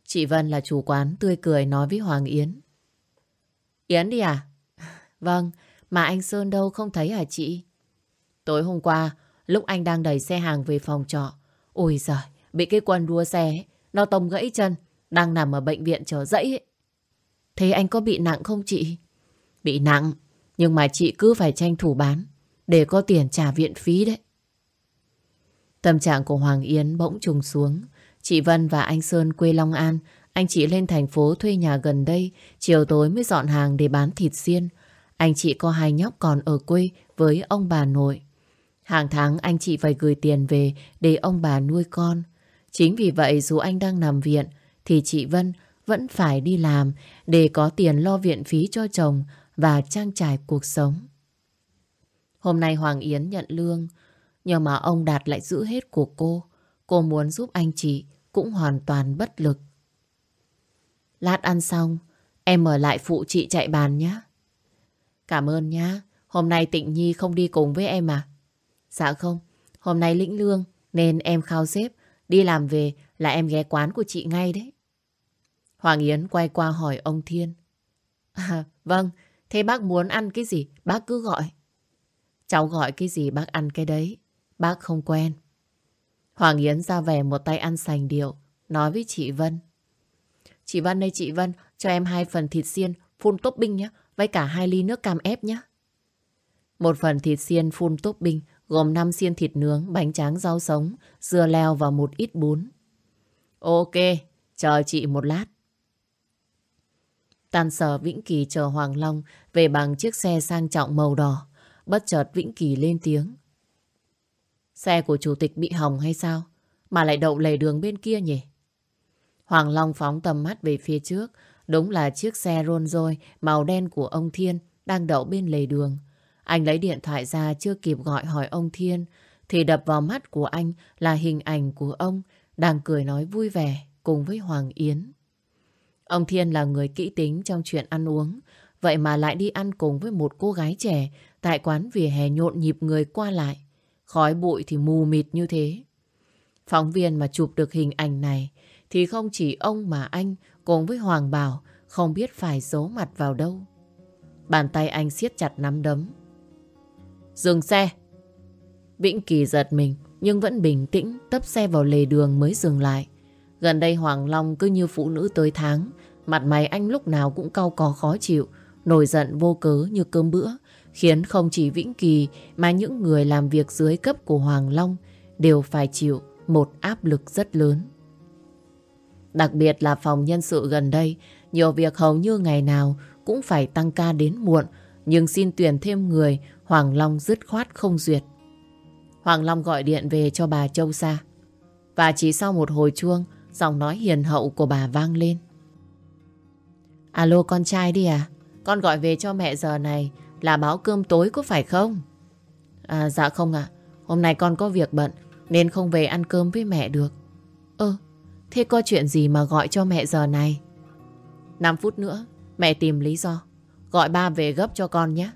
Chị Vân là chủ quán tươi cười nói với Hoàng Yến. Yến đi à? Vâng, mà anh Sơn đâu không thấy hả chị? Tối hôm qua, lúc anh đang đẩy xe hàng về phòng trọ, ôi giời, bị cái quần đua xe ấy, nó tông gãy chân, đang nằm ở bệnh viện chờ dẫy. ấy. Thế anh có bị nặng không chị? Bị nặng, nhưng mà chị cứ phải tranh thủ bán để có tiền trả viện phí đấy. Tâm trạng của Hoàng Yến bỗng trùng xuống. Chị Vân và anh Sơn quê Long An, anh chị lên thành phố thuê nhà gần đây, chiều tối mới dọn hàng để bán thịt xiên. Anh chị có hai nhóc còn ở quê với ông bà nội. Hàng tháng anh chị phải gửi tiền về để ông bà nuôi con. Chính vì vậy dù anh đang nằm viện thì chị Vân vẫn phải đi làm để có tiền lo viện phí cho chồng và trang trải cuộc sống. Hôm nay Hoàng Yến nhận lương, nhưng mà ông Đạt lại giữ hết của cô. Cô muốn giúp anh chị cũng hoàn toàn bất lực. Lát ăn xong, em ở lại phụ chị chạy bàn nhé. Cảm ơn nhá. Hôm nay Tịnh Nhi không đi cùng với em à? Dạ không. Hôm nay lĩnh lương nên em khao xếp. Đi làm về là em ghé quán của chị ngay đấy. Hoàng Yến quay qua hỏi ông Thiên. À, vâng, thế bác muốn ăn cái gì? Bác cứ gọi. Cháu gọi cái gì bác ăn cái đấy. Bác không quen. Hoàng Yến ra về một tay ăn sành điệu, nói với chị Vân. Chị Vân đây chị Vân, cho em hai phần thịt xiên, phun topping nhé, với cả hai ly nước cam ép nhé. Một phần thịt xiên phun topping gồm 5 xiên thịt nướng, bánh tráng rau sống, dưa leo và một ít bún. Ok, chờ chị một lát. Tàn sở Vĩnh Kỳ chờ Hoàng Long về bằng chiếc xe sang trọng màu đỏ. Bất chợt Vĩnh Kỳ lên tiếng. Xe của chủ tịch bị hỏng hay sao? Mà lại đậu lề đường bên kia nhỉ? Hoàng Long phóng tầm mắt về phía trước. Đúng là chiếc xe rôn Royce màu đen của ông Thiên đang đậu bên lề đường. Anh lấy điện thoại ra chưa kịp gọi hỏi ông Thiên, thì đập vào mắt của anh là hình ảnh của ông đang cười nói vui vẻ cùng với Hoàng Yến. Ông Thiên là người kỹ tính trong chuyện ăn uống vậy mà lại đi ăn cùng với một cô gái trẻ tại quán vỉa hè nhộn nhịp người qua lại. Khói bụi thì mù mịt như thế. Phóng viên mà chụp được hình ảnh này thì không chỉ ông mà anh cùng với Hoàng Bảo không biết phải giấu mặt vào đâu. Bàn tay anh siết chặt nắm đấm. Dừng xe! Vĩnh Kỳ giật mình nhưng vẫn bình tĩnh, tấp xe vào lề đường mới dừng lại. Gần đây Hoàng Long cứ như phụ nữ tới tháng mặt mày anh lúc nào cũng cau có khó chịu nổi giận vô cớ như cơm bữa khiến không chỉ Vĩnh Kỳ mà những người làm việc dưới cấp của Hoàng Long đều phải chịu một áp lực rất lớn. Đặc biệt là phòng nhân sự gần đây, nhiều việc hầu như ngày nào cũng phải tăng ca đến muộn, nhưng xin tuyển thêm người, Hoàng Long dứt khoát không duyệt. Hoàng Long gọi điện về cho bà Châu Sa. Và chỉ sau một hồi chuông, giọng nói hiền hậu của bà vang lên. Alo con trai đi à? Con gọi về cho mẹ giờ này là báo cơm tối có phải không? À dạ không ạ. Hôm nay con có việc bận nên không về ăn cơm với mẹ được. Ơ, thế có chuyện gì mà gọi cho mẹ giờ này? 5 phút nữa, mẹ tìm lý do. Gọi ba về gấp cho con nhé.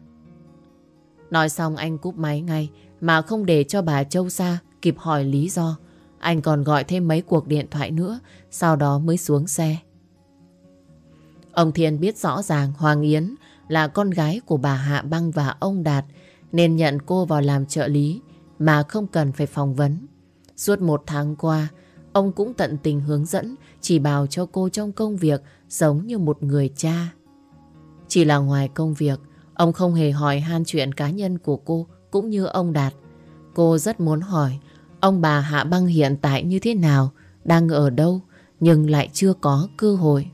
Nói xong anh cúp máy ngay mà không để cho bà Châu xa kịp hỏi lý do. Anh còn gọi thêm mấy cuộc điện thoại nữa, sau đó mới xuống xe. Ông Thiên biết rõ ràng Hoàng Yến là con gái của bà Hạ Băng và ông Đạt, nên nhận cô vào làm trợ lý mà không cần phải phỏng vấn. Suốt một tháng qua, ông cũng tận tình hướng dẫn, chỉ bảo cho cô trong công việc giống như một người cha. Chỉ là ngoài công việc, ông không hề hỏi han chuyện cá nhân của cô cũng như ông Đạt. Cô rất muốn hỏi ông bà Hạ Băng hiện tại như thế nào, đang ở đâu, nhưng lại chưa có cơ hội.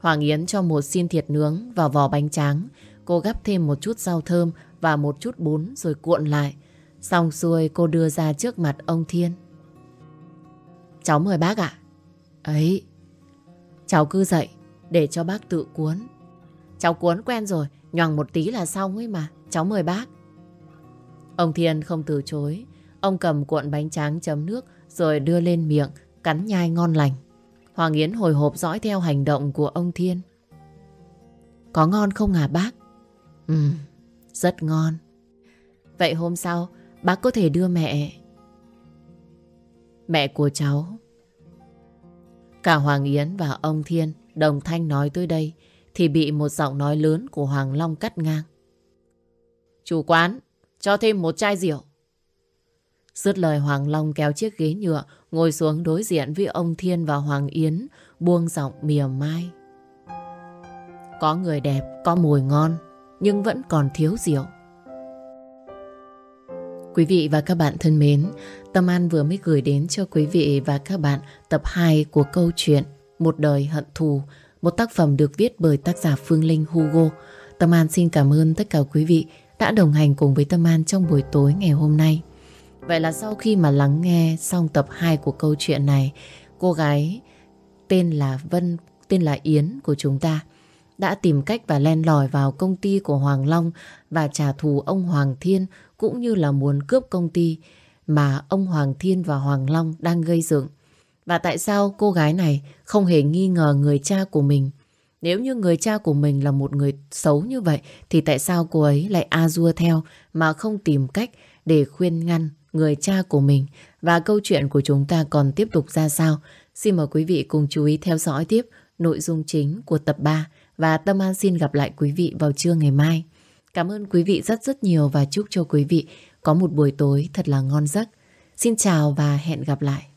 Hoàng Yến cho một xin thịt nướng vào vỏ bánh tráng. Cô gắp thêm một chút rau thơm và một chút bún rồi cuộn lại. Xong xuôi cô đưa ra trước mặt ông Thiên. Cháu mời bác ạ. Ấy, cháu cứ dậy để cho bác tự cuốn. Cháu cuốn quen rồi, nhoằng một tí là xong ấy mà. Cháu mời bác. Ông Thiên không từ chối. Ông cầm cuộn bánh tráng chấm nước rồi đưa lên miệng, cắn nhai ngon lành. Hoàng Yến hồi hộp dõi theo hành động của ông Thiên. Có ngon không hả bác? Ừ, rất ngon. Vậy hôm sau, bác có thể đưa mẹ... Mẹ của cháu. Cả Hoàng Yến và ông Thiên đồng thanh nói tới đây thì bị một giọng nói lớn của Hoàng Long cắt ngang. Chủ quán, cho thêm một chai rượu. Dứt lời Hoàng Long kéo chiếc ghế nhựa ngồi xuống đối diện với ông Thiên và Hoàng Yến buông giọng mỉa mai. Có người đẹp, có mùi ngon nhưng vẫn còn thiếu rượu. Quý vị và các bạn thân mến, Tâm An vừa mới gửi đến cho quý vị và các bạn tập 2 của câu chuyện Một đời hận thù, một tác phẩm được viết bởi tác giả Phương Linh Hugo. Tâm An xin cảm ơn tất cả quý vị đã đồng hành cùng với Tâm An trong buổi tối ngày hôm nay. Vậy là sau khi mà lắng nghe xong tập 2 của câu chuyện này, cô gái tên là Vân, tên là Yến của chúng ta đã tìm cách và len lỏi vào công ty của Hoàng Long và trả thù ông Hoàng Thiên cũng như là muốn cướp công ty mà ông Hoàng Thiên và Hoàng Long đang gây dựng. Và tại sao cô gái này không hề nghi ngờ người cha của mình? Nếu như người cha của mình là một người xấu như vậy thì tại sao cô ấy lại a dua theo mà không tìm cách để khuyên ngăn người cha của mình và câu chuyện của chúng ta còn tiếp tục ra sao. Xin mời quý vị cùng chú ý theo dõi tiếp nội dung chính của tập 3 và Tâm An xin gặp lại quý vị vào trưa ngày mai. Cảm ơn quý vị rất rất nhiều và chúc cho quý vị có một buổi tối thật là ngon giấc. Xin chào và hẹn gặp lại.